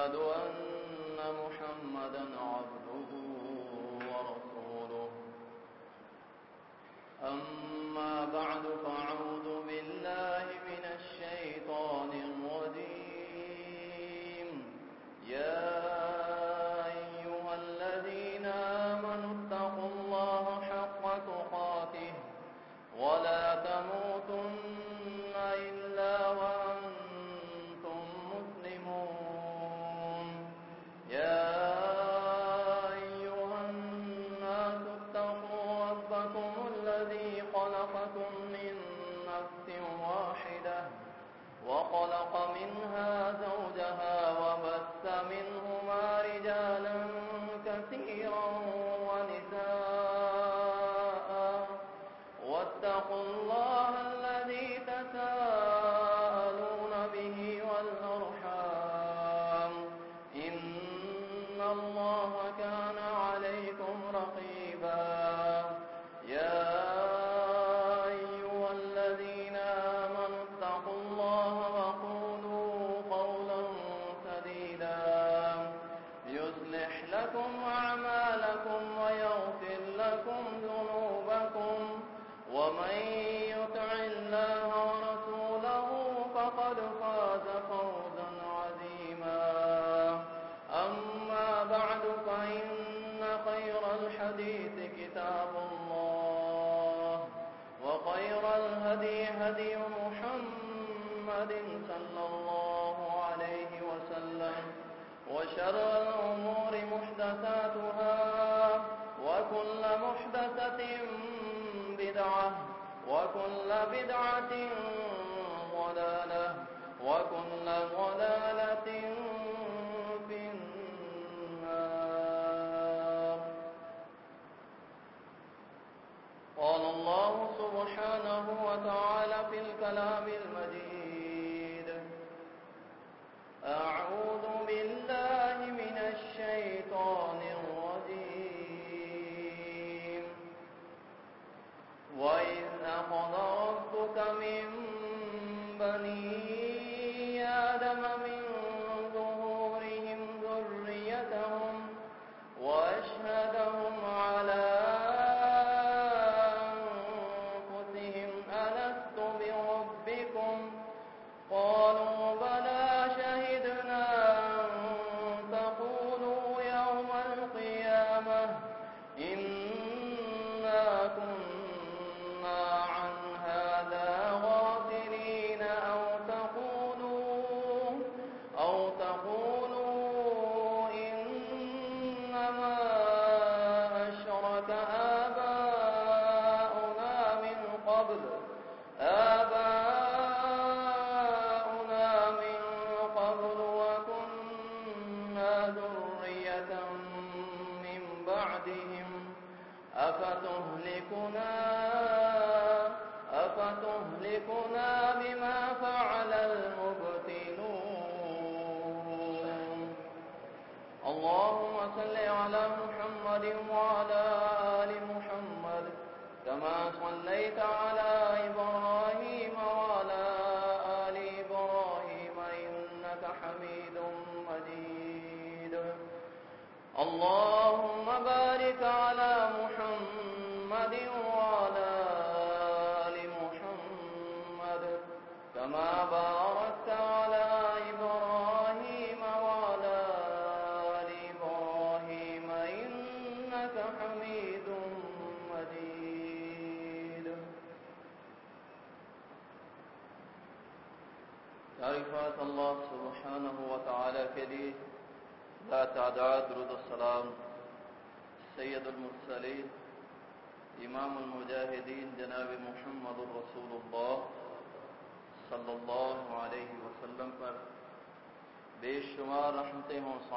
أشهد أن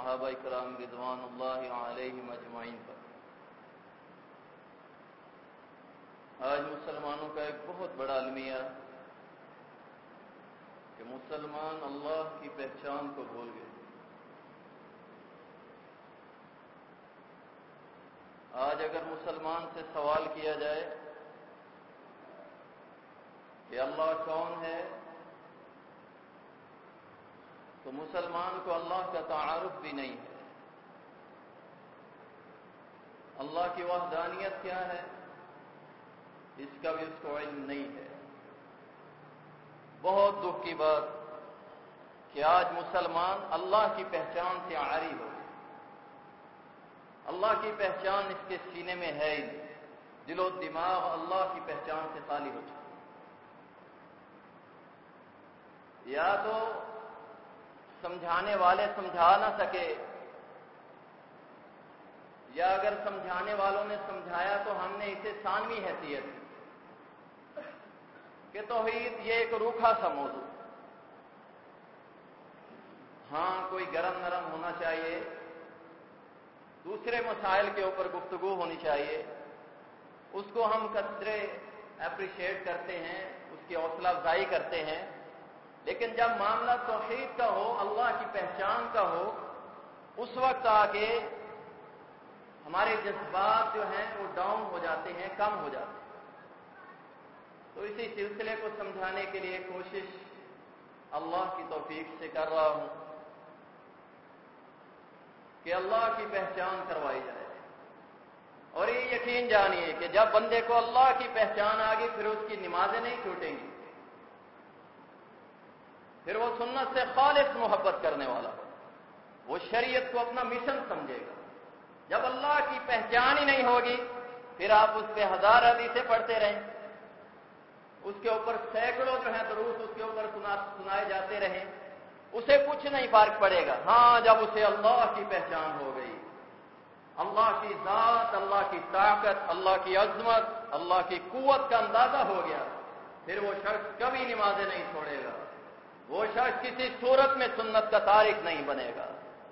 صحابہ کرام رضوان اللہ علیہ مجمعین پر۔ آج مسلمانوں کا ایک بہت بڑا المیہ کہ مسلمان اللہ کی پہچان کو بھول گئے۔ آج اگر مسلمان سے سوال کیا جائے کہ اللہ کون ہے؟ تو مسلمان کو اللہ کا تعارف بھی نہیں۔ ہے اللہ کی وحدانیت کیا ہے؟ اس کا بھی اس کو علم نہیں ہے۔ بہت دکھ کی بات کہ آج مسلمان اللہ کی پہچان سے عاری ہو اللہ کی پہچان اس کے سینے میں ہے ہی دل و دماغ اللہ کی پہچان سے خالی ہو چکا یا تو سمجھانے والے سمجھا نہ سکے۔ یا اگر سمجھانے والوں نے سمجھایا تو ہم نے اسے ثانوی حیثیت کہ توحید یہ ایک روکھا سا موضوع۔ ہاں کوئی گرم نرم ہونا چاہیے۔ دوسرے مسائل کے اوپر گفتگو ہونی چاہیے۔ اس کو ہم قدرے اپریشیٹ کرتے ہیں، اس کی حوصلہ افزائی کرتے ہیں۔ لیکن جب معاملہ توحید کا ہو، اللہ کی پہچان کا ہو، اس وقت آ کے ہمارے جذبات جو ہیں وہ ڈاؤن ہو جاتے ہیں، کم ہو جاتے ہیں۔ تو اسی سلسلے کو سمجھانے کے لیے کوشش اللہ کی توفیق سے کر رہا ہوں کہ اللہ کی پہچان کروائی جائے۔ اور یہ یقین جانیے کہ جب بندے کو اللہ کی پہچان آ گئی پھر اس کی نمازیں نہیں چھوٹیں گی۔ پھر وہ سنت سے خالص محبت کرنے والا وہ شریعت کو اپنا مشن سمجھے گا۔ جب اللہ کی پہچان ہی نہیں ہوگی، پھر آپ اس پہ ہزار حدیثیں پڑھتے رہیں۔ اس کے اوپر سینکڑوں جو ہیں دروس اس کے اوپر سنائے جاتے رہیں۔ اسے کچھ نہیں فرق پڑے گا۔ ہاں جب اسے اللہ کی پہچان ہو گئی۔ اللہ کی ذات، اللہ کی طاقت، اللہ کی عظمت، اللہ کی قوت کا اندازہ ہو گیا۔ پھر وہ شخص کبھی نمازیں نہیں چھوڑے گا۔ وہ شخص کسی صورت میں سنت کا تاریخ نہیں بنے گا۔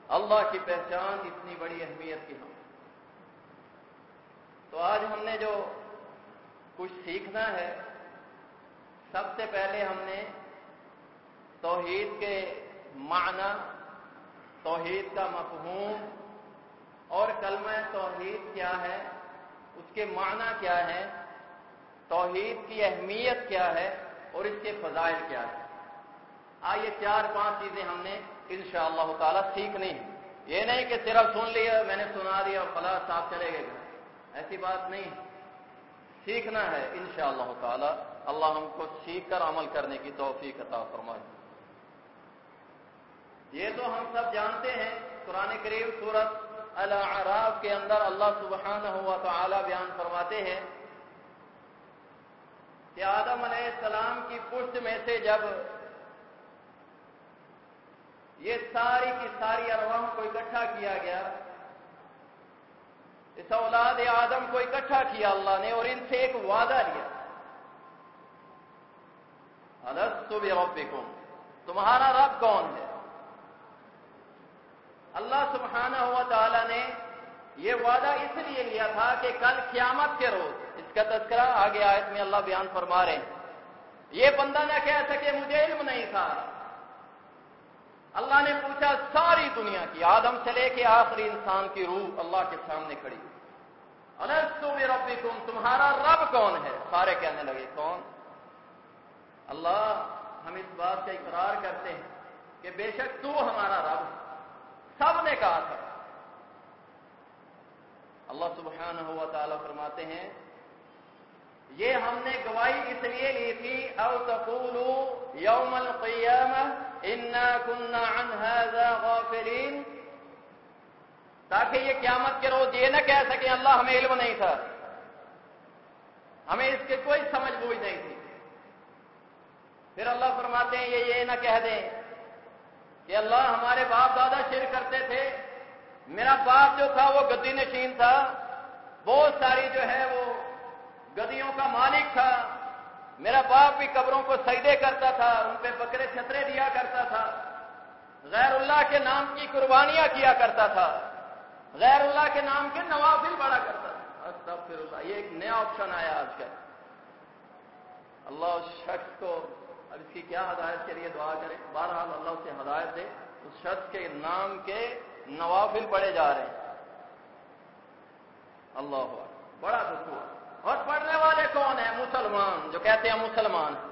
اللہ کی پہچان اتنی بڑی اہمیت کی ہم۔ تو آج ہم نے جو کچھ سیکھنا ہے، سب سے پہلے ہم نے توحید کے معنی، توحید کا مفہوم اور کلمہ توحید کیا ہے، اس کے معنی کیا ہے توحید کی اہمیت کیا ہے اور اس کے فضائل کیا ہے آئیے چار پانچ چیزیں ہم نے ان شاء اللہ تعالیٰ سیکھنی یہ نہیں کہ صرف سن لیا، میں نے سنا دیا اور فلاں صاحب چلے گئے گھر۔ ایسی بات نہیں۔ سیکھنا ہے ان شاء اللہ تعالیٰ۔ اللہ ہم کو سیکھ کر عمل کرنے کی توفیق عطا فرمائے۔ یہ تو ہم سب جانتے ہیں، قرآن کریم سورت العراف کے اندر اللہ سبحانہ ہوا تعالی بیان فرماتے ہیں کہ آدم علیہ السلام کی پشت میں سے جب یہ ساری کی ساری ارواح کو اکٹھا کیا گیا۔ اس اولاد آدم کو اکٹھا کیا اللہ نے اور ان سے ایک وعدہ لیا۔ ربکم تمہارا رب کون ہے؟ اللہ سبحانہ ہوا تعالی نے یہ وعدہ اس لیے لیا تھا کہ کل قیامت کے روز، اس کا تذکرہ آگے آیت میں اللہ بیان فرما رہے ہیں۔ یہ بندہ نہ کہہ سکے مجھے علم نہیں تھا۔ اللہ نے پوچھا، ساری دنیا کی، آدم سے لے کے آخری انسان کی روح اللہ کے سامنے کھڑی ربکم تمہارا رب کون ہے؟ سارے کہنے لگے، کون؟ اللہ ہم اس بات کا اقرار کرتے ہیں کہ بے شک تو ہمارا رب سب نے کہا تھا۔ اللہ سبحانہ ہوا تعالیٰ فرماتے ہیں، یہ ہم نے گواہی اس لیے لی تھی، او تقولو یوم القیامہ انا کننا عن هذا غافلین تاکہ یہ قیامت کے روز یہ نہ کہہ سکیں اللہ ہمیں علم نہیں تھا۔ ہمیں اس کے کوئی سمجھ بوجھ نہیں تھی۔ پھر اللہ فرماتے ہیں، یہ یہ نہ کہہ دیں کہ اللہ ہمارے باپ دادا شیر کرتے تھے۔ میرا باپ جو تھا، وہ گدی نشین تھا۔ بہت ساری جو ہے، وہ گدیوں کا مالک تھا۔ میرا باپ بھی قبروں کو سجدے کرتا تھا، ان پہ بکرے چھترے دیا کرتا تھا۔ غیر اللہ کے نام کی قربانیاں کیا کرتا تھا۔ غیر اللہ کے نام کے نوافل بڑا کرتا تھا۔ استغفر اللہ یہ ایک نیا آپشن آیا آج کا۔ اللہ اس شخص کو، اب اس کی کیا ہدایت کے لیے دعا کرے بہرحال اللہ سے ہدایت دے۔ اس شخص کے نام کے نوافل پڑے جا رہے ہیں۔ اللہ بڑا دکھ ہوا اور پڑھنے والے کون ہیں؟ مسلمان، جو کہتے ہیں مسلمان۔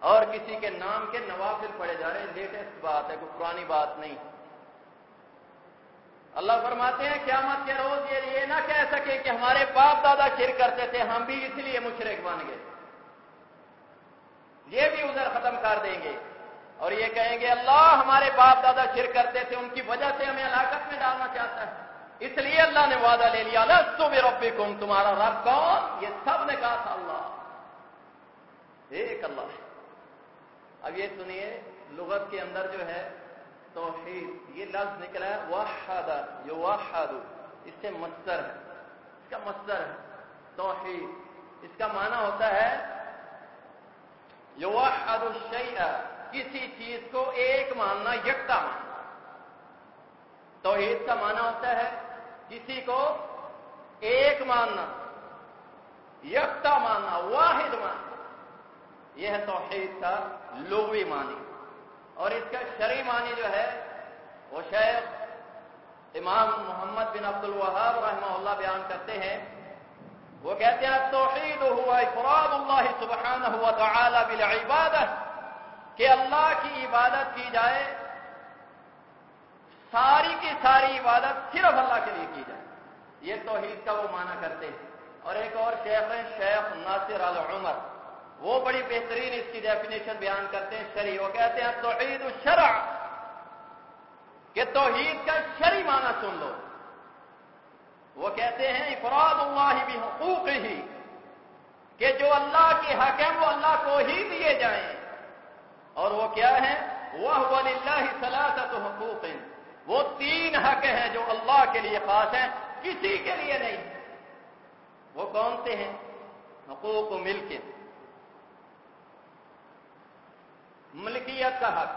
اور کسی کے نام کے نوافل پڑے جا رہے ہیں، لیٹسٹ بات ہے، کوئی پرانی بات نہیں۔ اللہ فرماتے ہیں، قیامت کے روز یہ یہ نہ کہہ سکے کہ ہمارے باپ دادا شر کرتے تھے، ہم بھی اس لیے مشرق بن گئے۔ یہ بھی ادھر ختم کر دیں گے۔ اور یہ کہیں گے، اللہ ہمارے باپ دادا شر کرتے تھے، ان کی وجہ سے ہمیں علاقت میں ڈالنا چاہتا ہے۔ اس لیے اللہ نے وعدہ لے لیا، لستو بے ربی تمہارا رب کون؟ یہ سب نے کہا تھا اللہ۔ ایک اللہ اب یہ سنیے، لغت کے اندر جو ہے توحید، یہ لفظ نکلا ہے وحد جو وحد اس سے مصدر ہے۔ اس کا مصدر ہے توحید۔ اس کا معنی ہوتا ہے جو وحد الشیء۔ کسی چیز کو ایک ماننا، یکتا ماننا۔ توحید کا معنی ہوتا ہے کسی کو ایک ماننا، یکتا ماننا، واحد ماننا، یہ ہے توحید کا لغوی معنی۔ اور اس کا شرعی معنی جو ہے، وہ شیخ امام محمد بن عبد الوہاب رحمہ اللہ بیان کرتے ہیں۔ وہ کہتے ہیں توحید ہوا افراد اللہ سبحانہ ہوا تعالی بالعبادت کہ اللہ کی عبادت کی جائے ساری کی ساری عبادت صرف اللہ کے لیے کی جائے۔ یہ توحید کا وہ معنی کرتے ہیں۔ اور ایک اور شیخ ہیں، شیخ ناصر العمر۔ وہ بڑی بہترین اس کی ڈیفینیشن بیان کرتے ہیں شری وہ کہتے ہیں، توحید الشرع۔ کہ توحید کا شری معنی سن لو۔ وہ کہتے ہیں، افراد اللہ بھی حقوق ہی کہ جو اللہ کے حق ہیں، وہ اللہ کو ہی دیے جائیں۔ اور وہ کیا ہے وہ اللہ سلاست حقوق۔ وہ تین حق ہیں جو اللہ کے لیے خاص ہیں، کسی کے لیے نہیں۔ وہ کون سے ہیں؟ حقوق و ملک۔ ملکیت کا حق۔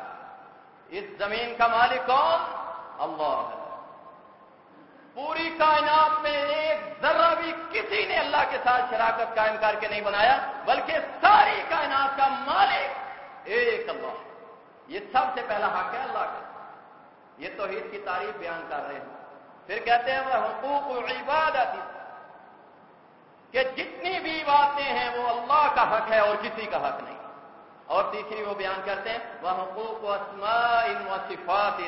اس زمین کا مالک کون؟ اللہ ہے۔ پوری کائنات میں ایک ذرہ بھی کسی نے اللہ کے ساتھ شراکت قائم کر کے نہیں بنایا، بلکہ ساری کائنات کا مالک ایک اللہ۔ یہ سب سے پہلا حق ہے اللہ کا۔ یہ توحید کی تعریف بیان کر رہے ہیں۔ پھر کہتے ہیں وہ حقوق عبادت کہ جتنی بھی باتیں ہیں، وہ اللہ کا حق ہے اور کسی کا حق نہیں۔ اور تیسری وہ بیان کرتے ہیں وہ حقوق و و صفات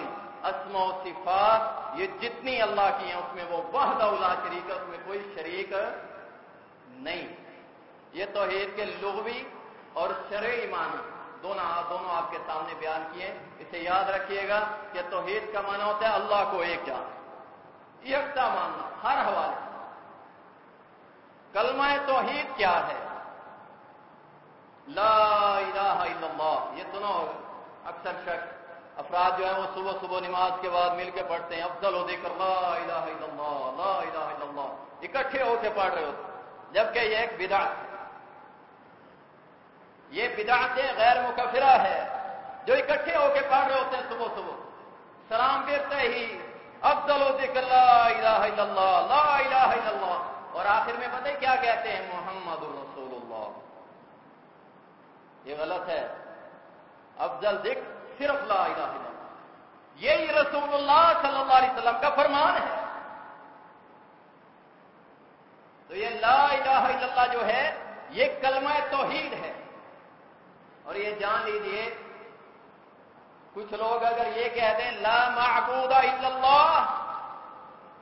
اسما و صفات، یہ جتنی اللہ کی ہیں، اس میں وہ وحد اولا شریک ہے، اس میں کوئی شریک نہیں۔ یہ توحید کے لغوی اور شرعی معنی۔ دونوں دونوں آپ کے سامنے بیان کیے اسے یاد رکھیے گا کہ توحید کا معنی ہوتا ہے اللہ کو ایک جان۔ یکتا ماننا، ہر حوالے۔ کلمہ توحید کیا ہے؟ لا الہ الا اللہ۔ یہ سنو، اکثر شخص افراد جو ہیں وہ صبح صبح نماز کے بعد مل کے پڑھتے ہیں۔ افضل ہو دیکھ کر لا الہ الا اللہ، لا الہ الا اللہ۔ اکٹھے ہو کے پڑھ رہے ہوتے جبکہ یہ ایک بدعت ہے۔ یہ بدعت غیر مکفرہ ہے جو اکٹھے ہو کے پڑھ رہے ہوتے ہیں صبح صبح۔ سلام پھرتے ہی، افضل و ذکر، لا الہ الا اللہ، لا الہ الا اللہ۔ اور آخر میں پتہ کیا کہتے ہیں؟ محمد رسول اللہ۔ یہ غلط ہے۔ افضل ذکر صرف لا الہ الا اللہ۔ یہی رسول اللہ صلی اللہ علیہ وسلم کا فرمان ہے۔ تو یہ لا الہ الا اللہ جو ہے، یہ کلمہ توحید ہے۔ اور یہ جان لیجیے، کچھ لوگ اگر یہ کہہ دیں، لا معبود الا اللہ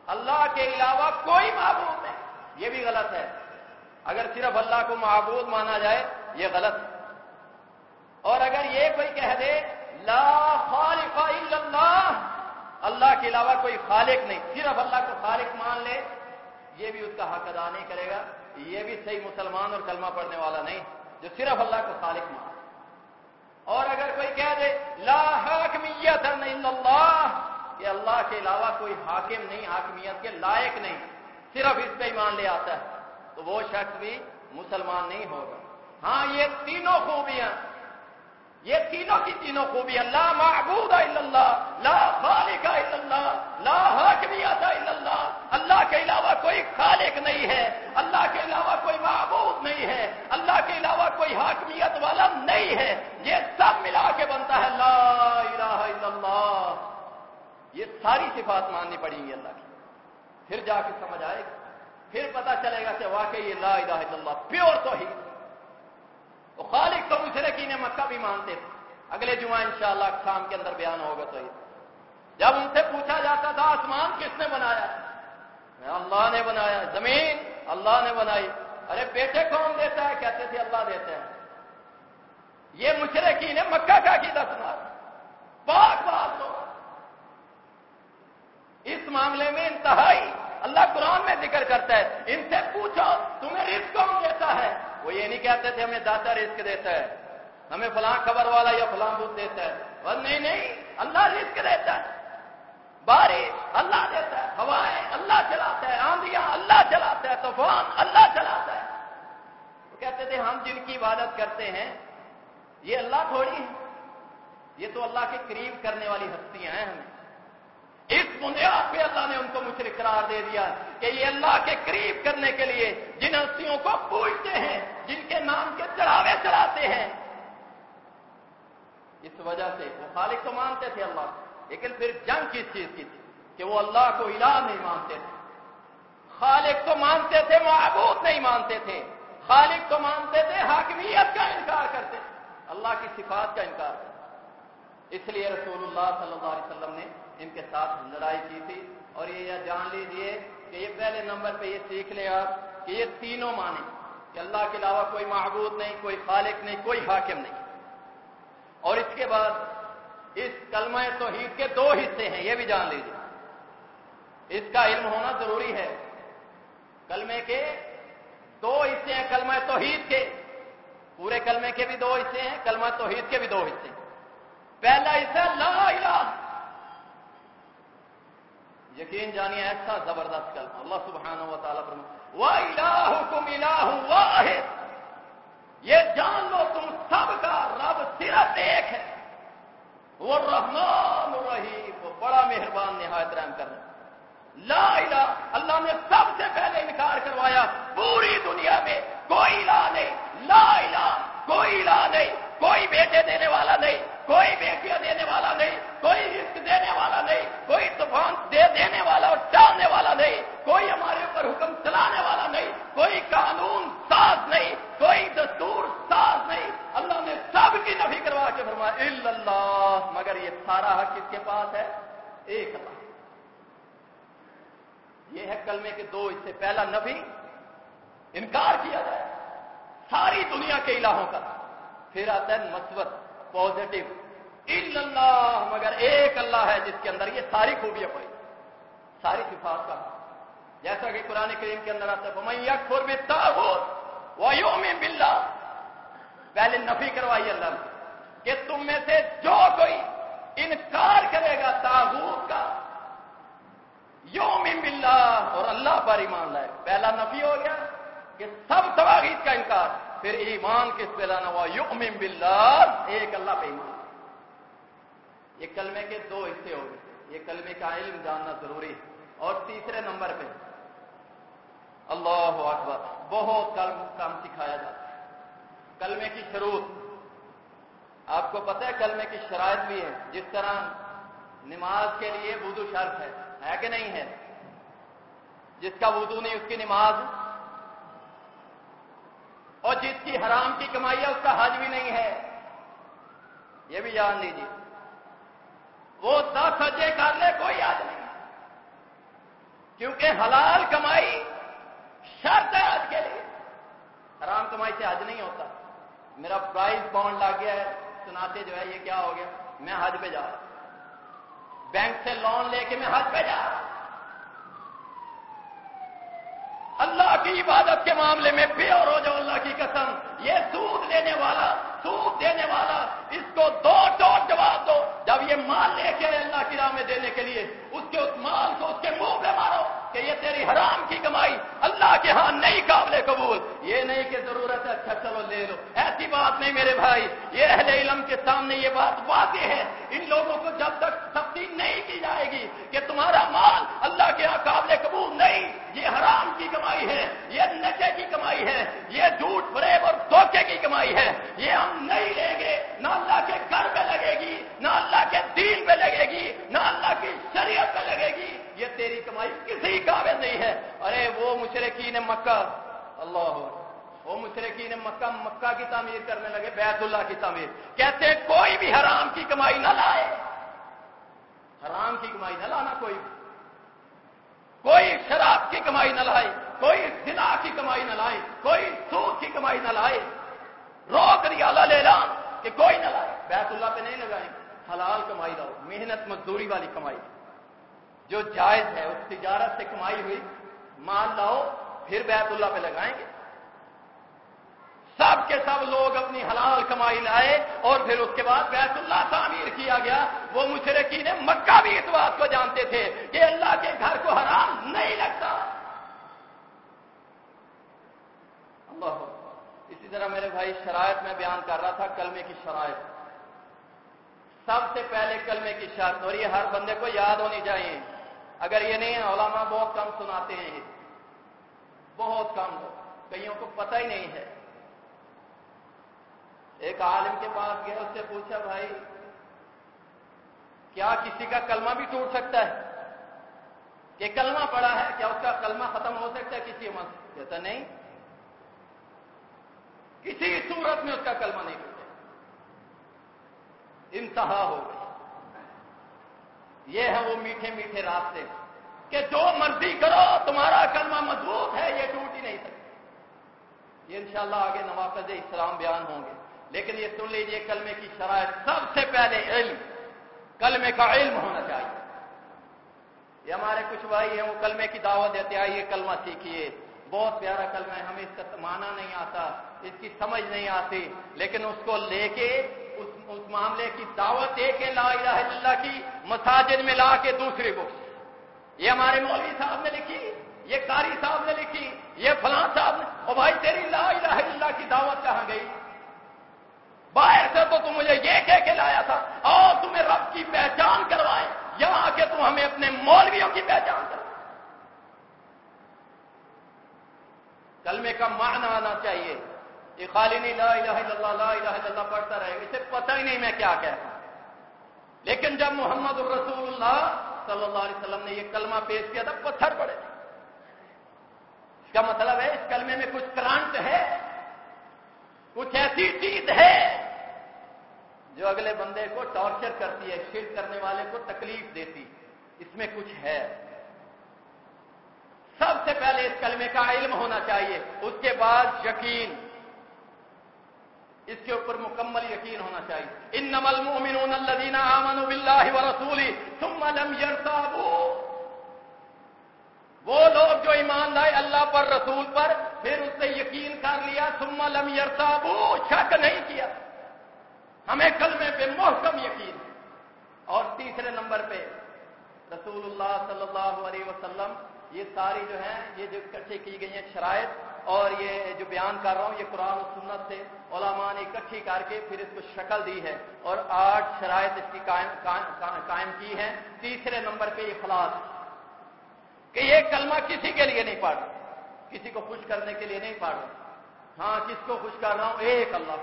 اللہ کے علاوہ کوئی معبود نہیں۔ یہ بھی غلط ہے۔ اگر صرف اللہ کو معبود مانا جائے، یہ غلط۔ ہے اور اگر یہ کوئی کہہ دے، لا خالق الا اللہ اللہ کے علاوہ کوئی خالق نہیں، صرف اللہ کو خالق مان لے، یہ بھی اس کا حق ادا نہیں کرے گا۔ یہ بھی صحیح مسلمان اور کلمہ پڑھنے والا نہیں، جو صرف اللہ کو خالق مان اور اگر کوئی کہہ دے، لا حاکمیت الا اللہ، کہ اللہ کے علاوہ کوئی حاکم نہیں، حاکمیت کے لائق نہیں، صرف اس پہ ایمان لے آتا ہے، تو وہ شخص بھی مسلمان نہیں ہوگا. ہاں یہ تینوں خوبیاں یہ تینوں کی تینوں خوبیاں، لا معبود الا اللہ، لا خالق الا اللہ، لا حاکمیت الا اللہ اللہ کے علاوہ کوئی خالق نہیں ہے، اللہ کے علاوہ کوئی معبود نہیں ہے، اللہ کے علاوہ کوئی حاکمیت والا نہیں ہے، یہ سب ملا کے بنتا ہے، لا الہ الا اللہ۔ یہ ساری صفات ماننی پڑیں گی اللہ کی۔ پھر جا کے سمجھ آئے گا، پھر پتا چلے گا کہ واقعی یہ لا الہ الا اللہ، پیور تو ہی تو خالق تو مشرقی نے مکہ بھی مانتے تھے۔ اگلے جمعہ انشاءاللہ شام کے اندر بیان ہوگا تو جب ان سے پوچھا جاتا تھا آسمان کس نے بنایا اللہ نے بنایا زمین اللہ نے بنائی۔ ارے بیٹے کون دیتا ہے؟ کہتے تھے اللہ دیتے ہیں۔ یہ مشرقی نے مکہ کا کی دسنا پاک بات لو اس معاملے میں انتہائی اللہ قرآن میں ذکر کرتا ہے۔ ان سے پوچھو، تمہیں رزق کون دیتا ہے؟ وہ یہ نہیں کہتے تھے ہمیں داتا رزق دیتا ہے، ہمیں فلاں خبر والا یا فلاں بدھ دیتا ہے۔ بس نہیں نہیں، اللہ رزق دیتا ہے۔ بارش اللہ دیتا ہے، ہوائیں اللہ چلاتا ہے، آندیاں اللہ چلاتا ہے، طوفان اللہ چلاتا ہے۔ وہ کہتے تھے، ہم جن کی عبادت کرتے ہیں، یہ اللہ تھوڑی ہے یہ تو اللہ کے قریب کرنے والی ہستیاں ہیں ہمیں۔ اس بنیاد پہ اللہ نے ان کو مشرق قرار دے دیا۔ کہ یہ اللہ کے قریب کرنے کے لیے جن ہستیوں کو پوچھتے ہیں، جن کے نام کے چڑھاوے چڑھاتے ہیں۔ اس وجہ سے وہ خالق تو مانتے تھے اللہ۔ لیکن پھر جنگ کس چیز کی تھی کہ وہ اللہ کو الہ نہیں مانتے تھے۔ خالق تو مانتے تھے، معبود نہیں مانتے تھے۔ خالق تو مانتے تھے، حاکمیت کا انکار کرتے تھے۔ اللہ کی صفات کا انکار کرتے اس لیے رسول اللہ صلی اللہ علیہ وسلم نے ان کے ساتھ لڑائی کی تھی۔ اور یہ جان لیجیے کہ یہ پہلے نمبر پہ یہ سیکھ لیں آپ کہ یہ تینوں مانے کہ اللہ کے علاوہ کوئی معبود نہیں، کوئی خالق نہیں، کوئی حاکم نہیں۔ اور اس کے بعد اس کلمہ توحید کے دو حصے ہیں، یہ بھی جان لیجیے اس کا علم ہونا ضروری ہے۔ کلمے کے دو حصے ہیں، کلمہ توحید کے۔ پورے کلمے کے بھی دو حصے ہیں، کلمہ توحید کے بھی دو حصے ہیں۔ پہلا حصہ لا الہ۔ یقین جانیے ایسا زبردست کلمہ اللہ سبحانہ و تعالیٰ پر وہ الہ واحد. یہ جان لو تم سب کا رب صرف ایک ہے۔ وہ رحمان الرحیم، وہ بڑا مہربان نہایت رحم کر لا الہ، اللہ نے سب سے پہلے انکار کروایا، پوری دنیا میں کوئی الہ نہیں، لا الہ، کوئی الہ نہیں، کوئی بیٹے دینے والا نہیں۔ کوئی بیٹیاں دینے والا نہیں، کوئی رزق دینے والا نہیں، کوئی طوفان دے دینے والا اور ڈالنے والا نہیں، کوئی ہمارے اوپر حکم چلانے والا نہیں، کوئی قانون ساز نہیں، کوئی دستور ساز نہیں۔ اللہ نے سب کی نفی کروا کے فرمایا، اللہ، مگر یہ سارا حق کس کے پاس ہے؟ ایک اللہ۔ یہ ہے کلمے کے دو اس سے پہلا، نفی۔ انکار کیا جائے۔ ساری دنیا کے الہوں کا۔ پھر آتا ہے مثبت۔ پازیٹو اللہ مگر ایک اللہ ہے جس کے اندر یہ ساری خوبیاں پڑی ساری صفات کا جیسا کہ قرآن کریم کے اندر آتا ہے بلّہ پہلے نفی کروائی اللہ نے کہ تم میں سے جو کوئی انکار کرے گا تاغوت کا یوم بلّہ اور اللہ پر ایمان لائے. پہلا نفی ہو گیا کہ سب تواغیت کا انکار. پھر ایمان کس پہ لانا ہوا، یؤمن باللہ، ایک اللہ پہ ایمان۔ یہ کلمے کے دو حصے ہو گئے۔ یہ کلمے کا علم جاننا ضروری ہے۔ اور تیسرے نمبر پہ، اللہ اکبر، بہت کلم کام سکھایا جاتا ہے۔ کلمے کی شروط۔ آپ کو پتہ ہے کلمے کی شرائط بھی ہے جس طرح نماز کے لیے وضو شرط ہے ہے کہ نہیں ہے؟ جس کا وضو نہیں، اس کی نماز اور جس کی حرام کی کمائی ہے، اس کا حج بھی نہیں ہے۔ یہ بھی جان لیجیے وہ دس حجے کر لے، کوئی حج نہیں۔ کیونکہ حلال کمائی شرط ہے حج کے لیے۔ حرام کمائی سے حج نہیں ہوتا۔ میرا پرائز بانڈ لگ گیا ہے۔ سناتے جو ہے، یہ کیا ہو گیا؟ میں حج پہ جا رہا بینک سے لون لے کے میں حج پہ جا رہا اللہ کی عبادت کے معاملے میں بے اور ہو جاؤ اللہ کی قسم۔ یہ سود لینے والا، سود دینے والا، اس کو دو ٹوٹ جواب دو۔ جب یہ مال لے کے اللہ کی راہ میں دینے کے لیے، اس کے اس مال کو اس کے منہ پہ مارو۔ کہ یہ تیری حرام کی کمائی اللہ کے ہاں نہیں قابل قبول۔ یہ نہیں کہ ضرورت ہے اچھا چلو لے لو۔ ایسی بات نہیں میرے بھائی، یہ اہل علم کے سامنے یہ بات واضح ہے۔ ان لوگوں کو جب تک سختی نہیں کی جائے گی کہ تمہارا مال اللہ کے ہاں قابل قبول نہیں، یہ حرام کی کمائی ہے، یہ نشے کی کمائی ہے، یہ جھوٹ فریب اور دھوکے کی کمائی ہے۔ یہ ہم نہیں لیں گے، نہ اللہ کے گھر پہ لگے گی، نہ اللہ کے دین پہ لگے گی، نہ اللہ کی شریعت پہ لگے گی۔ یہ تیری کمائی کسی قابل نہیں ہے۔ ارے وہ مشرقین مکہ۔ اللہ وہ مشرقین مکہ مکہ کی تعمیر کرنے لگے، بیت اللہ کی تعمیر۔ کہتے کوئی بھی حرام کی کمائی نہ لائے۔ حرام کی کمائی نہ لانا کوئی۔ بھی کوئی شراب کی کمائی نہ لائے، کوئی زنا کی کمائی نہ لائے، کوئی سود کی کمائی نہ لائے۔ روک دیا لے لا کہ کوئی نہ لائے۔ بیت اللہ پہ نہیں لگائیں۔ حلال کمائی لاؤ، محنت مزدوری والی کمائی۔ جو جائز ہے، اس تجارت سے کمائی ہوئی مال لاؤ، پھر بیت اللہ پہ لگائیں گے۔ سب کے سب لوگ اپنی حلال کمائی لائے اور پھر اس کے بعد بیت اللہ تعمیر کیا گیا۔ وہ مشرقی نے مکہ بھی اس بات کو جانتے تھے کہ اللہ کے گھر کو حرام نہیں لگتا۔ اللہ اسی طرح میرے بھائی، شرائط میں بیان کر رہا تھا کلمے کی شرائط۔ سب سے پہلے کلمے کی شرط، اور یہ ہر بندے کو یاد ہونی چاہیے۔ اگر یہ نہیں ہے، علماء بہت کم سناتے ہیں یہ۔ بہت کم۔ کئیوں کو پتہ ہی نہیں ہے۔ ایک عالم کے پاس گیا، اس سے پوچھا، بھائی، کیا کسی کا کلمہ بھی ٹوٹ سکتا ہے؟ کہ کلمہ پڑا ہے، کیا اس کا کلمہ ختم ہو سکتا ہے کسی عمر کہتا، نہیں۔ کسی صورت میں اس کا کلمہ نہیں ٹوٹے۔ انتہا ہو گئی۔ یہ ہے وہ میٹھے میٹھے راستے کہ جو مرضی کرو، تمہارا کلمہ مضبوط ہے، یہ ٹوٹ ہی نہیں سکتا۔ یہ انشاءاللہ آگے نوافذ اسلام بیان ہوں گے۔ لیکن یہ سن لیجیے کلمے کی شرائط۔ سب سے پہلے علم۔ کلمے کا علم ہونا چاہیے۔ یہ ہمارے کچھ بھائی ہیں، وہ کلمے کی دعوت دیتے آئیے کلمہ سیکھیے۔ بہت پیارا کلمہ ہے، ہمیں اس کا مانا نہیں آتا، اس کی سمجھ نہیں آتی، لیکن اس کو لے کے اس, معاملے کی دعوت دے کے لا الہ الا اللہ کی مساجد میں لا کے دوسری بکس۔ یہ ہمارے مولوی صاحب نے لکھی یہ قاری صاحب نے لکھی یہ فلاں صاحب نے۔ اور بھائی تیری لا الہ الا اللہ کی دعوت کہاں گئی؟ باہر سے تو تم مجھے یہ کہہ کے لایا تھا اور تمہیں رب کی پہچان کروائے یہاں آ کے تم ہمیں اپنے مولویوں کی پہچان کرو کلمے کا معنی آنا چاہیے۔ یہ خالی نہیں، لا الہ الا اللہ، لا الہ الا اللہ پڑھتا رہے اسے پتہ ہی نہیں میں کیا کہتا لیکن جب محمد الرسول اللہ صلی اللہ علیہ وسلم نے یہ کلمہ پیش کیا تھا پتھر پڑے۔ اس کا مطلب ہے اس کلمے میں کچھ کرانٹ ہے، کچھ ایسی چیز ہے جو اگلے بندے کو ٹارچر کرتی ہے شرک کرنے والے کو تکلیف دیتی اس میں کچھ ہے۔ سب سے پہلے اس کلمے کا علم ہونا چاہیے۔ اس کے بعد یقین۔ اس کے اوپر مکمل یقین ہونا چاہیے۔ ان نمل مومن الدین امن و رسولی تم لم یرتابوا۔ وہ لوگ جو ایمان لائے اللہ پر، رسول پر، پھر اس نے یقین کر لیا، ثم لم یرتابو شک نہیں کیا۔ ہمیں کلمے پہ محکم یقین اور تیسرے نمبر پہ رسول اللہ صلی اللہ علیہ وسلم، یہ ساری جو ہیں، یہ جو اکٹھے کی گئی ہیں شرائط اور یہ جو بیان کر رہا ہوں، یہ قرآن و سنت سے علماء نے اکٹھی کر کے پھر اس کو شکل دی ہے اور آٹھ شرائط اس کی قائم کی ہے تیسرے نمبر پہ یہ کہ یہ کلمہ کسی کے لیے نہیں پڑھ کسی کو خوش کرنے کے لیے نہیں پڑھ ہاں کس کو خوش کر رہا ہوں؟ ایک اللہ۔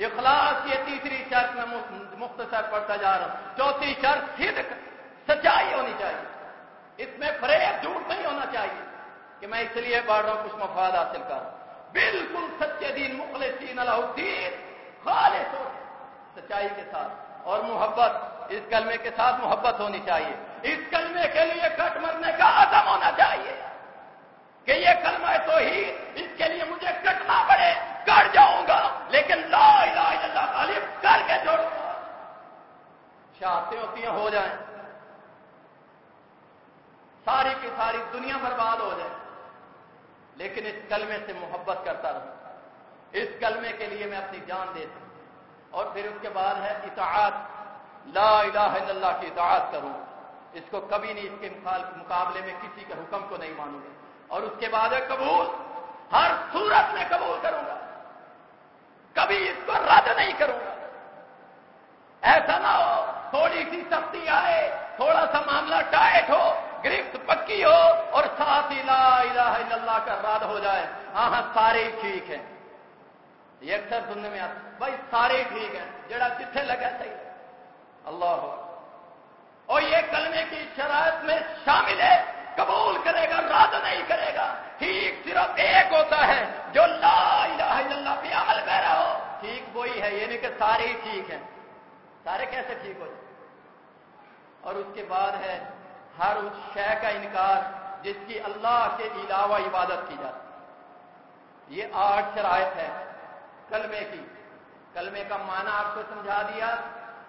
اخلاص یہ تیسری شرط میں مختصر پڑھتا جا رہا ہوں۔ چوتھی شرط، صدق، سچائی ہونی چاہیے۔ اس میں فریب جھوٹ نہیں ہونا چاہیے۔ کہ میں اس لیے پڑھ رہا ہوں، کچھ مفاد حاصل کر بالکل سچے دین، مخلصین الدین، خالص ہو سچائی کے ساتھ۔ اور محبت، اس کلمے کے ساتھ محبت ہونی چاہیے۔ اس کلمے کے لیے کٹ مرنے کا عدم ہونا چاہیے کہ یہ کلمہ تو ہی اس کے لیے مجھے کٹنا پڑے کٹ جاؤں گا، لیکن لا الہ الا اللہ غالب کر کے چھوڑوں گا۔ چاہتے ہوتی ہو جائیں۔ ساری کی ساری دنیا برباد ہو جائے۔ لیکن اس کلمے سے محبت کرتا رہوں۔ اس کلمے کے لیے میں اپنی جان دیتا ہوں اور پھر اس کے بعد ہے اطاعت۔ لا الہ الا اللہ کی اطاعت کروں۔ اس کو کبھی نہیں، اس کے مقابلے میں کسی کے حکم کو نہیں مانوں گا۔ اور اس کے بعد ہے قبول۔ ہر صورت میں قبول کروں گا۔ کبھی اس کو رد نہیں کروں گا۔ ایسا نہ ہو، تھوڑی سی سختی آئے، تھوڑا سا معاملہ ٹائٹ ہو۔ گرفت، پکی ہو اور ساتھ ہی لا الہ الا اللہ کا رد ہو جائے۔ ہاں ہاں سارے ٹھیک ہیں۔ یہ اکثر سننے میں آتا بھائی، سارے ٹھیک ہیں، جڑا جتنے لگا صحیح اللہ ہو اور یہ کلمے کی شرائط میں شامل ہے، قبول کرے گا رد نہیں کرے گا۔ ٹھیک صرف ایک ہوتا ہے، جو لا الہ الا اللہ پہ عمل کر رہا ہو۔ ٹھیک وہی ہے یہ نہیں کہ سارے ہی ٹھیک ہیں۔ سارے کیسے ٹھیک ہو جائے اور اس کے بعد ہے ہر اس شے کا انکار جس کی اللہ کے علاوہ عبادت کی جاتی یہ آٹھ شرائط ہے کلمے کی۔ کلمے کا معنی آپ کو سمجھا دیا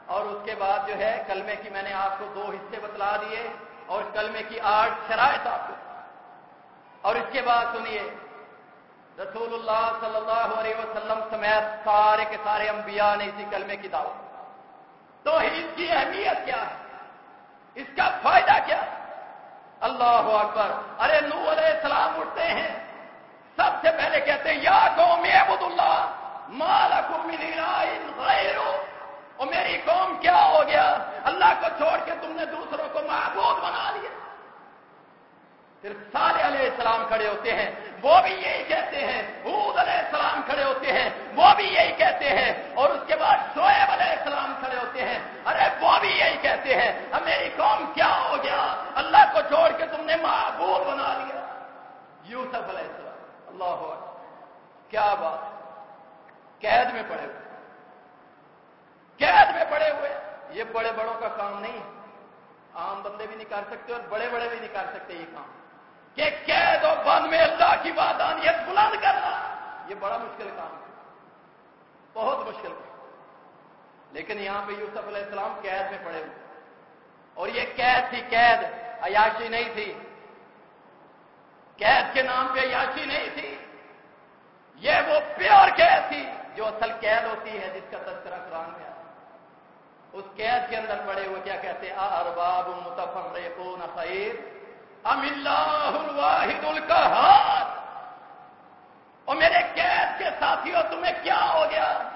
اور اس کے بعد جو ہے کلمے کی میں نے آپ کو دو حصے بتلا دیے اور کلمے کی آٹھ شرائط آپ کو۔ اور اس کے بعد سنیے، رسول اللہ صلی اللہ علیہ وسلم سمیت سارے کے سارے انبیاء نے اسی کلمے کی دعوت۔ تو اس کی اہمیت کیا ہے؟ اس کا فائدہ کیا؟ اللہ اکبر۔ ارے نو علیہ السلام اٹھتے ہیں۔ سب سے پہلے کہتے ہیں، یا قوم عبد اللہ مالکم من الہ اور میری قوم کیا ہو گیا؟ اللہ کو چھوڑ کے تم نے دوسروں کو معبود بنا لیا۔ پھر سارے علیہ السلام کھڑے ہوتے ہیں۔ وہ بھی یہی کہتے ہیں حود علیہ السلام کھڑے ہوتے ہیں، وہ بھی یہی کہتے ہیں، اور اس کے بعد شعیب علیہ السلام کھڑے ہوتے ہیں۔ ارے، وہ بھی یہی کہتے ہیں میری قوم کیا ہو گیا؟ اللہ کو چھوڑ کے تم نے معبود بنا لیا۔ یوسف علیہ السلام، اللہ کیا بات؟ قید میں پڑے ہوئے۔ قید میں پڑے ہوئے۔ یہ بڑے بڑوں کا کام نہیں ہے۔ عام بندے بھی نہیں کر سکتے اور بڑے بڑے بھی نہیں کر سکتے یہ کام۔ کہ قید و بند میں اللہ کی وادانیت بلند کرنا، یہ بڑا مشکل کام ہے۔ بہت مشکل کام۔ لیکن یہاں پہ یوسف علیہ السلام قید میں پڑے ہوئے۔ اور یہ قید تھی، قید عیاشی نہیں تھی۔ قید کے نام پہ عیاشی نہیں تھی۔ یہ وہ پیور قید تھی جو اصل قید ہوتی ہے جس کا تذکرہ قرآن میں آتا اس قید کے اندر پڑے ہوئے کیا کہتے ہیں؟ ارباب متفرقون خیر ام اللہ الواحد القہار۔ اور میرے قید کے ساتھیوں، تمہیں کیا ہو گیا؟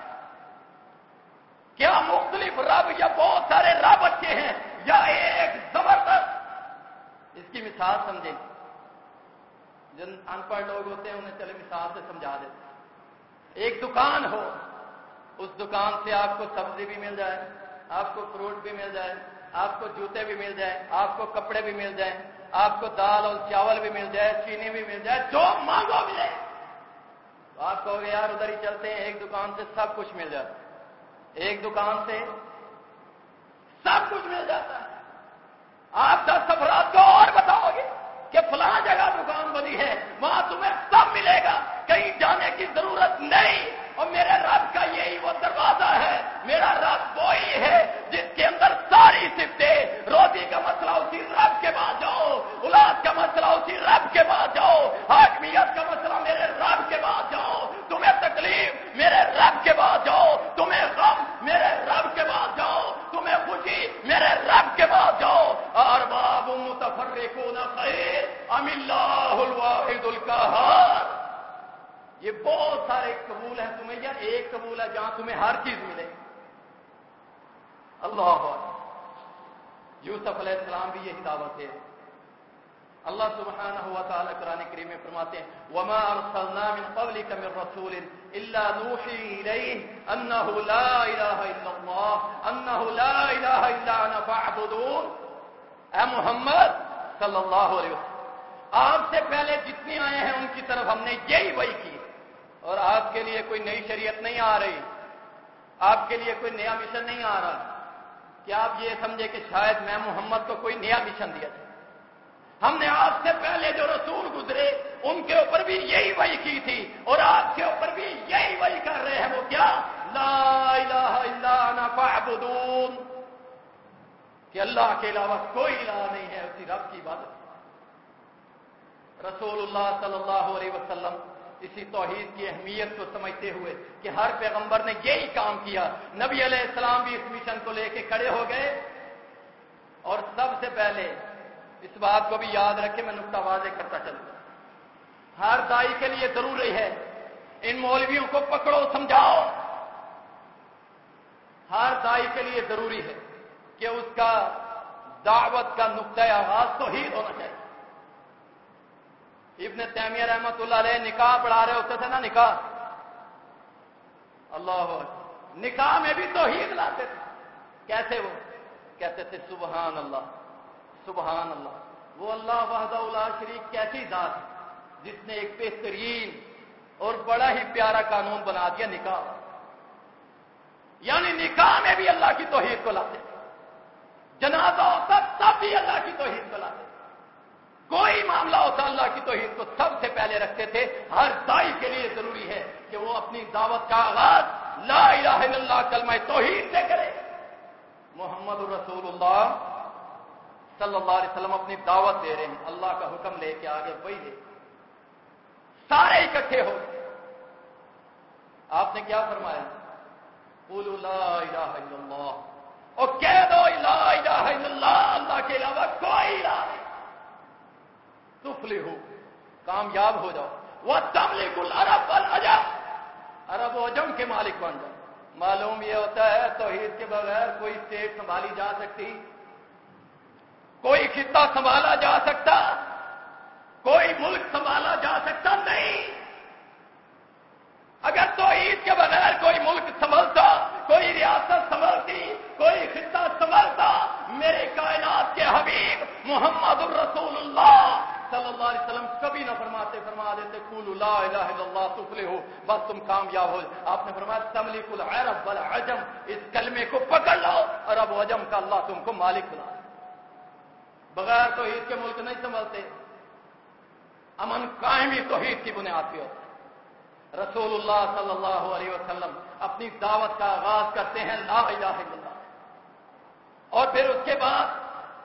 کیا مختلف رب یا بہت سارے رب اچھے ہیں یا ایک زبردست؟ اس کی مثال سمجھیں۔ جن ان پڑھ لوگ ہوتے ہیں، انہیں چلے مثال سے سمجھا دیتے ایک دکان ہو، اس دکان سے آپ کو سبزی بھی مل جائے، آپ کو فروٹ بھی مل جائے، آپ کو جوتے بھی مل جائیں آپ کو کپڑے بھی مل جائیں۔ آپ کو دال اور چاول بھی مل جائے، چینی بھی مل جائے، جو مانگو ملے۔ تو آپ کہو گے، یار ادھر ہی چلتے ہیں، ایک دکان سے سب کچھ مل جاتا ہے۔ ایک دکان سے سب کچھ مل جاتا ہے آپ دس افراد کو اور بتاؤ گے کہ فلاں جگہ دکان بنی ہے وہاں تمہیں سب ملے گا کہیں جانے کی ضرورت نہیں اور میرے رب کا یہی وہ دروازہ ہے میرا رب وہی ہے جس کے اندر ساری سفتیں روزی کا مسئلہ اسی رب کے بعد جاؤ اولاد کا مسئلہ اسی رب کے بعد جاؤ حاکمیت کا مسئلہ میرے رب کے بعد جاؤ تمہیں تکلیف میرے رب کے بعد جاؤ تمہیں غم میرے رب کے بعد جاؤ تمہیں خوشی میرے رب کے بعد جاؤ اور باب متفرقون خیر ام اللہ الواحد القہار یہ بہت سارے قبول ہیں تمہیں یا ایک قبول ہے جہاں تمہیں ہر چیز ملے اللہ یوسف علیہ السلام بھی یہی دعوت ہے اللہ سبحانہ ہوا تعالیٰ قرآن کریم میں فرماتے ہیں، وما ارسلنا من قبلك من رسول الا نوحي اليه انه لا اله الا الله انه لا اله الا انا فاعبدون۔ اے محمد صلی اللہ علیہ وسلم، آپ سے پہلے جتنے آئے ہیں ان کی طرف ہم نے یہی وہی کی۔ اور آپ کے لیے کوئی نئی شریعت نہیں آ رہی۔ آپ کے لیے کوئی نیا مشن نہیں آ رہا۔ کیا آپ یہ سمجھے کہ شاید میں محمد کو کوئی نیا مشن دیا تھا؟ ہم نے آپ سے پہلے جو رسول گزرے، ان کے اوپر بھی یہی وہی کی تھی اور آپ کے اوپر بھی یہی وہی کر رہے ہیں۔ وہ کیا؟ لا الہ الا انا فاعبدون۔ کہ اللہ کے علاوہ کوئی الہ نہیں ہے، اسی رب کی عبادت۔ رسول اللہ صلی اللہ علیہ وسلم اسی توحید کی اہمیت کو سمجھتے ہوئے کہ ہر پیغمبر نے یہی کام کیا۔ نبی علیہ السلام بھی اس مشن کو لے کے کھڑے ہو گئے۔ اور سب سے پہلے اس بات کو بھی یاد رکھے، میں نقطہ واضح کرتا چلوں۔ ہر دائی کے لیے ضروری ہے ان مولویوں کو پکڑو، سمجھاؤ۔ ہر دائی کے لیے ضروری ہے کہ اس کا دعوت کا نقطۂ آغاز تو ہی ہونا چاہیے۔ ابن تیمیہ رحمت اللہ علیہ نکاح پڑھا رہے ہوتے تھے نا نکاح؟ اللہ نکاح میں بھی تو ہی لاتے تھے۔ کیسے وہ؟ کہتے تھے، سبحان اللہ سبحان اللہ۔ وہ اللہ وحدہ اللہ شریف کیسی ذات جس نے ایک بہترین اور بڑا ہی پیارا قانون بنا دیا نکاح۔ یعنی نکاح میں بھی اللہ کی توحید کو لاتے جنازہ ہوتا تب بھی اللہ کی توحید کو لاتے کوئی معاملہ ہوتا اللہ کی توحید کو سب سے پہلے رکھتے تھے، ہر دائی کے لیے ضروری ہے کہ وہ اپنی دعوت کا آغاز لا الہ الا اللہ کلمہ توحید سے کرے۔ محمد الرسول اللہ صلی اللہ علیہ وسلم اپنی دعوت دے رہے ہیں۔ اللہ کا حکم لے کے آگے وہی لے سارے اکٹھے ہو آپ نے کیا فرمایا؟ بولو لا الہ الا اللہ۔ اور کہہ دو لا الہ الا اللہ اللہ کے علاوہ کوئی الہ نہیں۔ تفلی ہو کامیاب ہو جاؤ۔ وہ تملک العرب والعجم عرب و عجم کے مالک بن جاؤ۔ معلوم یہ ہوتا ہے، توحید کے بغیر کوئی اسٹیٹ سنبھالی جا سکتی۔ کوئی خطہ سنبھالا جا سکتا۔ کوئی ملک سنبھالا جا سکتا نہیں۔ اگر تو عید کے بغیر کوئی ملک سنبھلتا، کوئی ریاست سنبھلتی، کوئی خطہ سنبھلتا، میرے کائنات کے حبیب محمد الرسول اللہ۔ صلی اللہ علیہ وسلم کبھی نہ فرماتے، فرما دیتے کول لا الہ الا اللہ تفلے ہو بس تم کامیاب ہو آپ نے فرمایا، تملیک العرب والعجم، اس کلمے کو پکڑ لو، عرب و عجم کا اللہ تم کو مالک بنا بغیر تو عید کے ملک نہیں سنبھلتے، امن قائمی توحید کی بنیاد پہ ہوتا ہے۔ رسول اللہ صلی اللہ علیہ وسلم اپنی دعوت کا آغاز کرتے ہیں، لا الہ الا اللہ۔ اور پھر اس کے بعد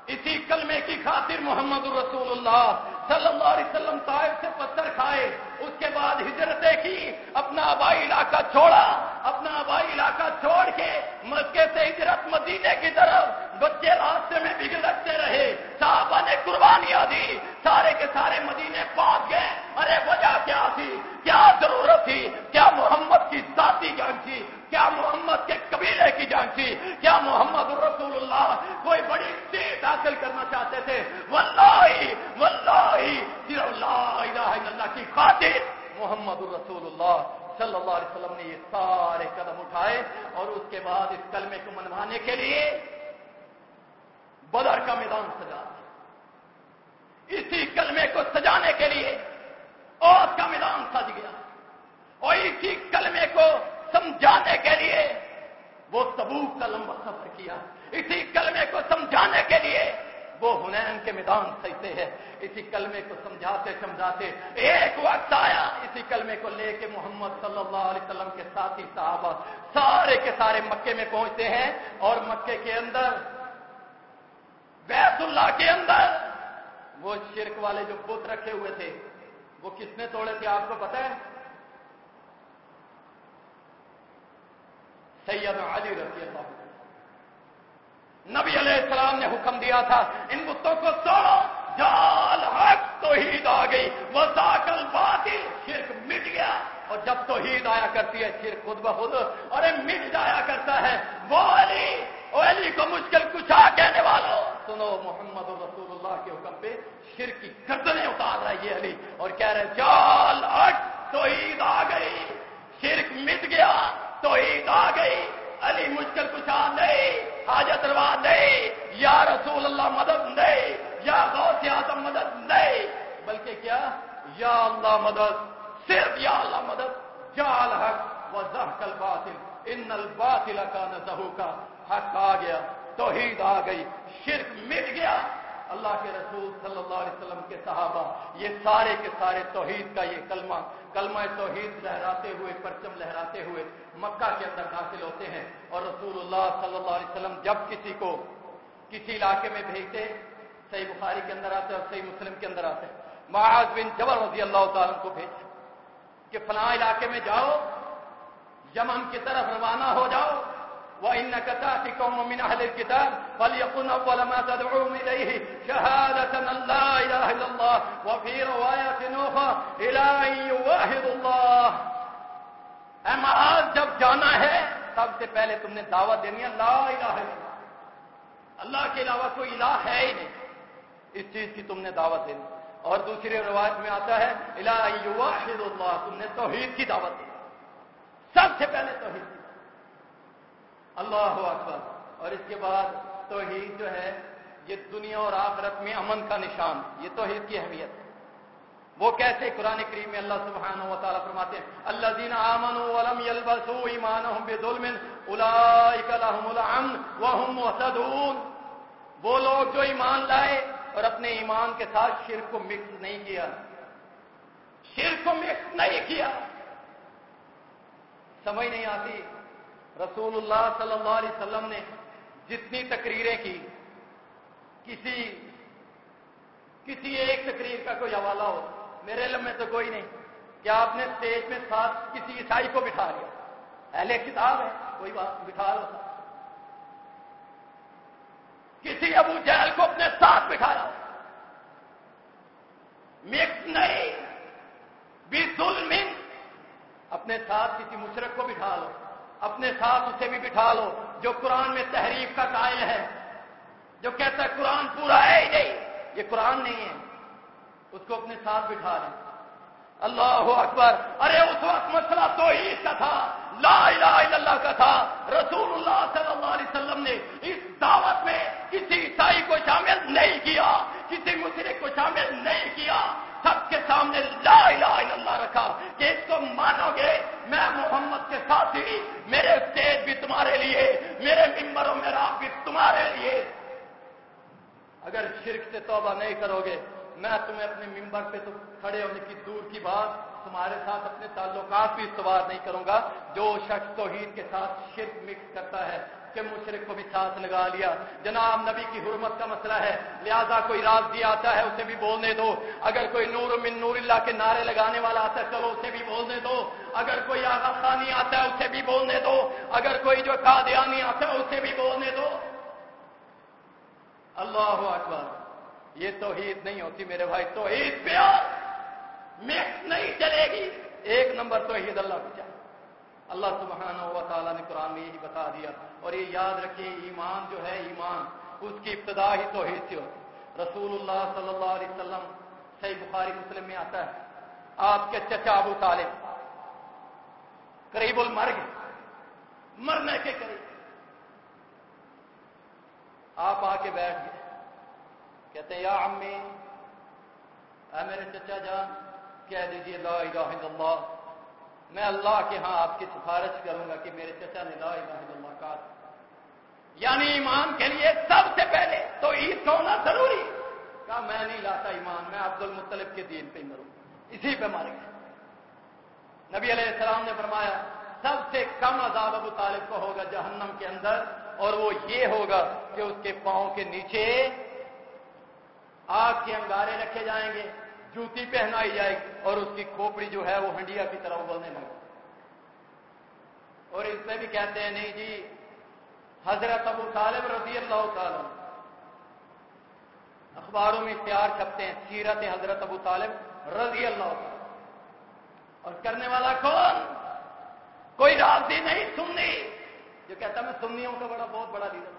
اسی کلمے کی خاطر محمد الرسول اللہ صلی اللہ علیہ وسلم طائف سے پتھر کھائے، اس کے بعد ہجرتیں کی اپنا آبائی علاقہ چھوڑا، اپنا آبائی علاقہ چھوڑ کے مکے سے ہجرت مدینے کی طرف بچے راستے میں بگڑتے رہے۔ صحابہ نے قربانیاں دی۔ سارے کے سارے مدینے پہنچ گئے۔ ارے وجہ کیا تھی؟ کیا ضرورت تھی؟ کیا محمد کی ذاتی جنگ تھی؟ کیا محمد کے قبیلے کی جنگ تھی؟ کیا محمد الرسول اللہ؟ کوئی بڑی سیٹ حاصل کرنا چاہتے تھے۔ واللہ واللہ، صرف لا الہ الا اللہ کی خاطر محمد الرسول اللہ صلی اللہ علیہ وسلم نے یہ سارے قدم اٹھائے اور اس کے بعد اس کلمے کو منوانے کے لیے بدر کا میدان سجا اسی کلمے کو سجانے کے لیے اور کا میدان سج گیا۔ اور اسی کلمے کو سمجھانے کے لیے وہ تبوک کا لمبا سفر کیا۔ اسی کلمے کو سمجھانے کے لیے وہ ہنین کے میدان سجتے ہیں۔ اسی کلمے کو سمجھاتے سمجھاتے ایک وقت آیا۔ اسی کلمے کو لے کے محمد صلی اللہ علیہ وسلم کے ساتھی صحابہ سارے کے سارے مکے میں پہنچتے ہیں اور مکے کے اندر بیت اللہ کے اندر۔ وہ شرک والے جو بت رکھے ہوئے تھے، وہ کس نے توڑے تھے آپ کو پتا ہے؟ سید علی رضی اللہ نبی علیہ السلام نے حکم دیا تھا، ان بتوں کو توڑو، جال، حق تو عید آ گئی۔ وہ داخل باطل شرک مٹ گیا۔ اور جب تو عید آیا کرتی ہے، شرک خود بخود اور مٹ جایا کرتا ہے۔ وہ علی علی کو مشکل کچھ آ کہنے والوں سنو، محمد رسول اللہ کے حکم پہ شر کی گردنیں اتار رہا ہے یہ علی اور کہہ رہے چال اٹ تو عید آ گئی۔ شرک مٹ گیا تو عید آ گئی۔ علی مشکل کچھ نہیں، حاجت روا نہیں۔ یا رسول اللہ مدد نہیں، یا غوث اعظم مدد نہیں۔ بلکہ کیا؟ یا اللہ مدد، صرف یا اللہ مدد۔ جال حق و زحکل باطل ان الباطل کا نہ کا حق آ گیا۔ توحید آ گئی، شرک مٹ گیا۔ اللہ کے رسول صلی اللہ علیہ وسلم کے صحابہ، یہ سارے کے سارے توحید کا یہ کلمہ کلمہ توحید لہراتے ہوئے، پرچم لہراتے ہوئے مکہ کے اندر داخل ہوتے ہیں۔ اور رسول اللہ صلی اللہ علیہ وسلم جب کسی کو کسی علاقے میں بھیجتے، صحیح بخاری کے اندر آتے اور صحیح مسلم کے اندر آتے۔ معاذ بن جبر رضی اللہ تعالیٰ کو بھیج کہ فلاں علاقے میں جاؤ، یمن کی طرف روانہ ہو جاؤ۔ وإنك تأتي قوم من أهل الكتاب فليكن أول ما تدعوهم إليه شهادة أن لا إله إلا الله وفي رواية أخرى إلى أن يواهد الله۔ اے معاذ جب جانا ہے، سب سے پہلے تم نے دعوت دینی ہے، لا الہ الا اللہ اللہ کے علاوہ کوئی الہ ہے ہی نہیں۔ اس چیز کی تم نے دعوت دینی۔ اور دوسری روایت میں آتا ہے الہ یواحد اللہ تم نے توحید کی دعوت دی۔ سب سے پہلے توحید۔ کی اللہ اکبر۔ اور اس کے بعد توحید جو ہے، یہ دنیا اور آخرت میں امن کا نشان، یہ توحید کی اہمیت۔ ہے وہ کیسے قرآن کریم میں اللہ سبحانہ و تعالیٰ فرماتے ہیں اللہ دین امن ولم یلبسو ایمان بظلم اولئک لهم الامن وهم مهتدون وہ لوگ جو ایمان لائے اور اپنے ایمان کے ساتھ شرک کو مکس نہیں کیا۔ شرک کو مکس نہیں کیا۔ سمجھ نہیں آتی۔ رسول اللہ صلی اللہ علیہ وسلم نے جتنی تقریریں کی، کسی کسی ایک تقریر کا کوئی حوالہ ہو، میرے علم میں تو کوئی نہیں کیا آپ نے اسٹیج میں ساتھ کسی عیسائی کو بٹھا لیا۔ اہل کتاب ہے کوئی بات بٹھا لو۔ کسی ابو جہل کو اپنے ساتھ بٹھایا مکس نہیں بھی ظلم، اپنے ساتھ کسی مشرق کو بٹھا لو۔ اپنے ساتھ اسے بھی بٹھا لو، جو قرآن میں تحریف کا قائل ہے، جو کہتا ہے قرآن پورا ہے ہی نہیں، یہ قرآن نہیں ہے۔ اس کو اپنے ساتھ بٹھا لیں۔ اللہ اکبر۔ ارے، اس وقت مسئلہ تو ہی کا تھا، لا الہ الا اللہ کا تھا۔ رسول اللہ صلی اللہ علیہ وسلم نے اس دعوت میں کسی عیسائی کو شامل نہیں کیا، کسی مشرق کو شامل نہیں کیا۔ سب کے سامنے لا الہ الا اللہ رکھا کہ اس کو مانو گے، میں محمد کے ساتھ ہی، میرے اسٹیج بھی تمہارے لیے، میرے ممبروں میرا بھی تمہارے لیے۔ اگر شرک سے توبہ نہیں کرو گے، میں تمہیں اپنے ممبر پہ تو کھڑے ہونے کی دور کی بات تمہارے ساتھ اپنے تعلقات بھی استوار نہیں کروں گا۔ جو شخص توحید کے ساتھ شرک مکس کرتا ہے کہ مشرق کو بھی ساتھ لگا لیا۔ جناب، نبی کی حرمت کا مسئلہ ہے۔ لہذا کوئی راز بھی آتا ہے، اسے بھی بولنے دو۔ اگر کوئی نور من نور اللہ کے نعرے لگانے والا آتا ہے، چلو اسے بھی بولنے دو۔ اگر کوئی آغا خانی آتا ہے، اسے بھی بولنے دو۔ اگر کوئی جو قادیانی آتا ہے، اسے بھی بولنے دو۔ اللہ اکبر، یہ توحید نہیں ہوتی میرے بھائی۔ توحید پیار مکس نہیں چلے گی۔ ایک نمبر توحید اللہ کو چاہیے۔ اللہ سبحانہ و تعالیٰ نے قرآن میں یہی بتا دیا اور یہ یاد رکھیے، ایمان جو ہے، ایمان، اس کی ابتدا ہی توحید سے ہوتی رسول اللہ صلی اللہ علیہ وسلم، صحیح بخاری مسلم میں آتا ہے، آپ کے چچا ابو طالب، قریب المرگ، مرنے کے قریب۔ آپ آ کے بیٹھ گئے، کہتے ہیں، یا امی، اے میرے چچا جان، کہہ دیجیے لا الہ الا اللہ میں اللہ کے ہاں آپ کی سفارش کروں گا کہ میرے چچا نے لا الہ الا اللہ کہا یعنی ایمان کے لیے سب سے پہلے تو عید کا ہونا ضروری کہا، میں نہیں لاتا ایمان، میں عبد المطلب کے دین پہ مروں۔ اسی پہ مر گئے۔ نبی علیہ السلام نے فرمایا، سب سے کم عذاب ابو طالب کو ہوگا جہنم کے اندر، اور وہ یہ ہوگا کہ اس کے پاؤں کے نیچے آگ کے انگارے رکھے جائیں گے۔ جوتی پہنائی جائے اور اس کی کھوپڑی جو ہے وہ ہنڈیا کی طرح ابلنے لگے۔ اور اس میں بھی کہتے ہیں، نہیں جی حضرت ابو طالب رضی اللہ تعالی اخباروں میں اشتہار چھپتے ہیں، سیرت حضرت ابو طالب رضی اللہ تعالی اور کرنے والا کون؟ کوئی راضی نہیں سننی جو کہتا میں سننیوں کا بڑا، بہت بڑا لیڈر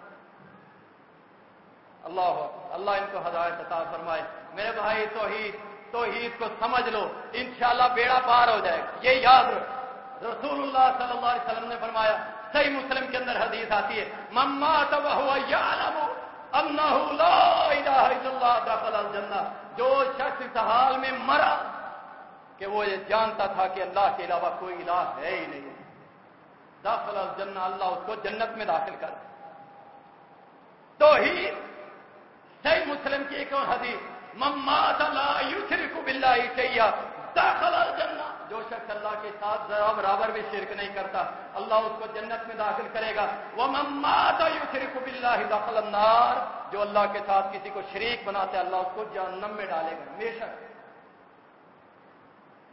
اللہ اللہ ان کو ہدایت عطا فرمائے۔ میرے بھائی، توحید۔ توحید کو سمجھ لو، انشاءاللہ بیڑا پار ہو جائے گا۔ یہ یاد رسول اللہ صلی اللہ علیہ وسلم نے فرمایا، صحیح مسلم کے اندر حدیث آتی ہے مما دخل الجنہ. جو شخص اس حال میں مرا کہ وہ یہ جانتا تھا کہ اللہ کے علاوہ کوئی الہ ہے ہی نہیں۔ داخل الجنہ، اللہ اس کو جنت میں داخل کر توحید، صحیح مسلم کی ایک اور حدیث ممات اللہ یشرک شیئا، داخل الجنہ۔ جو شخص اللہ کے ساتھ ذرا برابر بھی شرک نہیں کرتا، اللہ اس کو جنت میں داخل کرے گا۔ وہ ممات یشرک باللہ داخل النار، جو اللہ کے ساتھ کسی کو شریک بناتے، اللہ اس کو جہنم میں ڈالے گا۔ ہمیشہ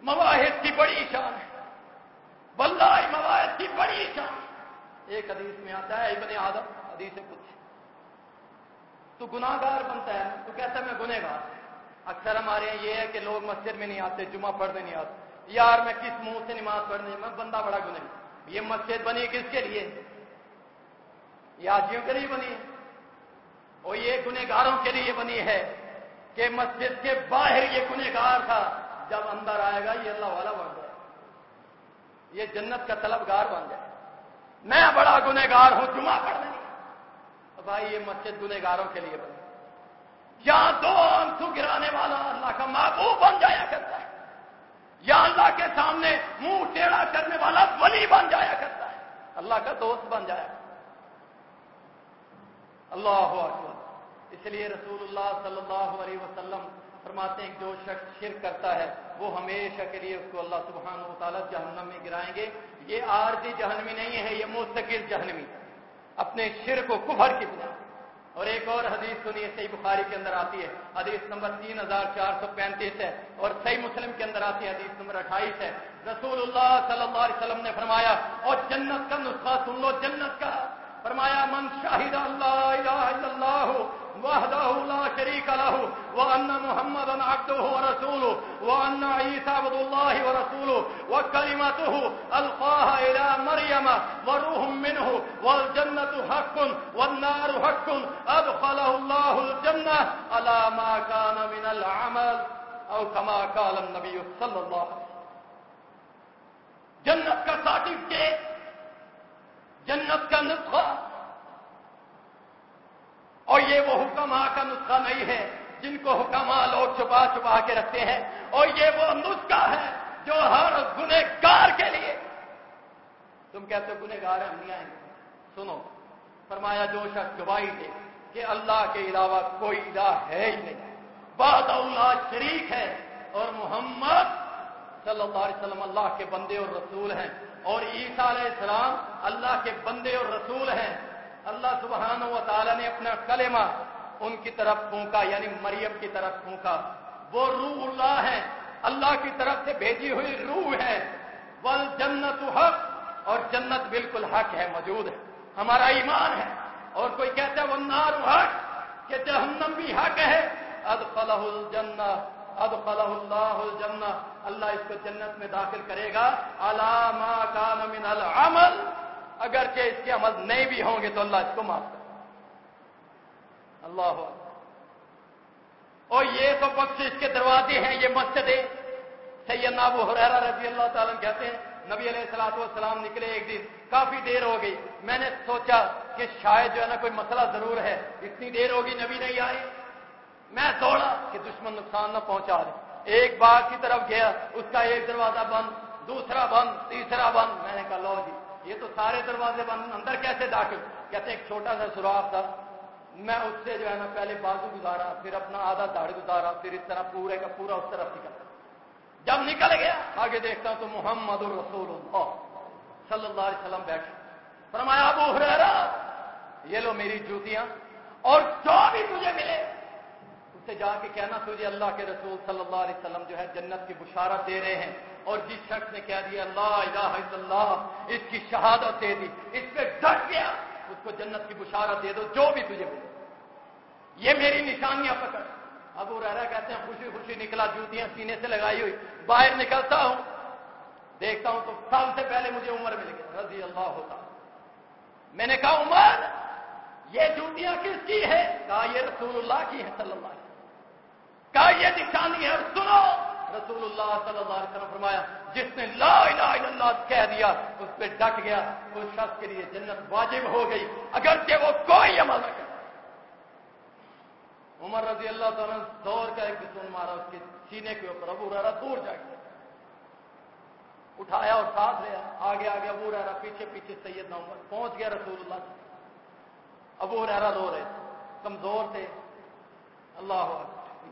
مواحد کی بڑی شان ہے۔ واللہ مواحد کی بڑی شان۔ ایک حدیث میں آتا ہے، ابن آدم، حدیث تو گناہ گار بنتا ہے، تو کہتا ہے میں گنہ گار؟ اکثر ہمارے یہاں یہ ہے کہ لوگ مسجد میں نہیں آتے، جمعہ پڑھنے نہیں آتے۔ یار، میں کس منہ سے نماز پڑھنے میں بندہ بڑا گنہ یہ مسجد بنی کس کے لیے؟ یہ آجیوں کے لیے بنی ہے۔ اور یہ گنہ گاروں کے لیے بنی ہے کہ مسجد کے باہر یہ گنہ گار تھا۔ جب اندر آئے گا، یہ اللہ والا بن جائے۔ یہ جنت کا طلبگار بن جائے۔ میں بڑا گنہ گار ہوں، جمعہ پڑھنے بھائی، یہ مسجد گنہ گاروں کے لیے بنی۔ کیا دو آنسو گرانے والا اللہ کا محبوب بن جایا کرتا ہے۔ یا اللہ کے سامنے منہ ٹیڑھا کرنے والا ولی بن جایا کرتا ہے۔ اللہ کا دوست بن جایا۔ کرتا اللہ اکبر۔ اس لیے رسول اللہ صلی اللہ علیہ وسلم فرماتے ہیں، جو شخص شرک کرتا ہے، وہ ہمیشہ کے لیے اس کو اللہ سبحانہ و تعالیٰ جہنم میں گرائیں گے۔ یہ آرزی جہنمی نہیں ہے، یہ مستقل جہنمی۔ اپنے شر کو کبھر کی بنا اور ایک اور حدیث سنیے صحیح بخاری کے اندر آتی ہے۔ حدیث نمبر تین ہزار چار سو پینتیس ہے اور صحیح مسلم کے اندر آتی ہے۔ حدیث نمبر اٹھائیس ہے۔ رسول اللہ صلی اللہ علیہ وسلم نے فرمایا، اور جنت کا نسخہ سن لو، جنت کا فرمایا، من شاہد اللہ الہ الا اللہ وحده لا شريك له، وأن محمدا عبده ورسوله، وأن عيسى عبد الله ورسوله، وكلمته ألقاها إلى مريم، وروح منه، والجنة حق، والنار حق، أدخله الله الجنة على ما كان من العمل، أو كما قال النبي صلى الله عليه وسلم. جنت کا سرٹیفکیٹ جنت کا نسخہ اور یہ وہ حکمہ کا نسخہ نہیں ہے جن کو حکمہ لوگ چھپا چھپا کے رکھتے ہیں اور یہ وہ نسخہ ہے جو ہر گنہ گار کے لیے تم کہتے ہو گنہ گار ہم نہیں آئیں گے؟ سنو، فرمایا جو شخص گواہی دے کہ اللہ کے علاوہ کوئی الہ ہے ہی نہیں۔ بات اللہ شریک ہے اور محمد صلی اللہ علیہ وسلم اللہ کے بندے اور رسول ہیں اور عیسیٰ علیہ السلام اللہ کے بندے اور رسول ہیں۔ اللہ سبحانہ و تعالی نے اپنا کلمہ ان کی طرف پھونکا یعنی مریم کی طرف پھونکا۔ وہ روح اللہ ہے، اللہ کی طرف سے بھیجی ہوئی روح ہے۔ ول جنت حق، اور جنت بالکل حق ہے، موجود ہے۔ ہمارا ایمان ہے۔ اور کوئی کہتا ہے وہ نار حق، کہ جہنم بھی حق ہے۔ اد فلاح الجنہ اد فلاح اللہ الجنہ اللہ اس کو جنت میں داخل کرے گا۔ علامہ کان من العمل اگرچہ اس کے عمل نہیں بھی ہوں گے تو اللہ اس کو معاف کر اللہ اور یہ تو بخش اس کے دروازے ہیں، یہ مسجد سید ابو حریرہ رضی اللہ تعالیٰ کہتے ہیں، نبی علیہ السلاط والسلام نکلے ایک دن، کافی دیر ہو گئی۔ میں نے سوچا کہ شاید جو ہے نا کوئی مسئلہ ضرور ہے۔ اتنی دیر ہوگی نبی نہیں آئی میں دوڑا کہ دشمن نقصان نہ پہنچا دے۔ ایک باغ کی طرف گیا، اس کا ایک دروازہ بند، دوسرا بند، تیسرا بند۔ میں نے کہا، لو جی یہ تو سارے دروازے بند اندر کیسے داخل؟ کہتے ایک چھوٹا سا سوراخ تھا۔ میں اس سے جو ہے نا پہلے بازو گزارا، پھر اپنا آدھا داڑھ گزارا، پھر اس طرح پورے کا پورا اس طرف نکل جب نکل گیا، آگے دیکھتا ہوں تو محمد الرسول اللہ صلی اللہ علیہ وسلم بیٹھے۔ فرمایا، ابو ہریرا یہ لو میری جوتیاں اور جو بھی مجھے ملے۔ اس سے جا کے کہنا تجھے اللہ کے رسول صلی اللہ علیہ وسلم جو ہے جنت کی بشارت دے رہے ہیں۔ اور جس شخص نے کہہ دیا اللہ الہ الا اللہ، اس کی شہادت دے دی، اس پہ ڈٹ گیا، اس کو جنت کی بشارت دے دو، جو بھی تجھے ملے۔ یہ میری نشانیاں پکڑ۔ ابو رہا کہتے ہیں، خوشی خوشی نکلا، جوتیاں سینے سے لگائی ہوئی، باہر نکلتا ہوں. دیکھتا ہوں تو سال سے پہلے مجھے عمر مل گیا رضی اللہ ہوتا میں نے کہا، عمر، یہ جوتیاں کس کی ہے کہا، یہ رسول اللہ کی ہے صلی اللہ علیہ وسلم۔ کہا، یہ نشانی ہے سنو رسول اللہ صلی اللہ علیہ وسلم فرمایا، جس نے لا الہ الا اللہ کہہ دیا، اس پہ ڈٹ گیا اس شخص کے لیے جنت واجب ہو گئی، اگرچہ وہ کوئی عمل نہ کرے۔ عمر رضی اللہ تعالیٰ دور کا ایک سن مارا، اس کے سینے کے اوپر ابو رہا دور جا کے اٹھایا اور ساتھ لیا آگے آگے ابو رہا پیچھے پیچھے سید نہ عمر پہنچ گیا رسول اللہ ابو رہا رو رہے کمزور تھے۔ اللہ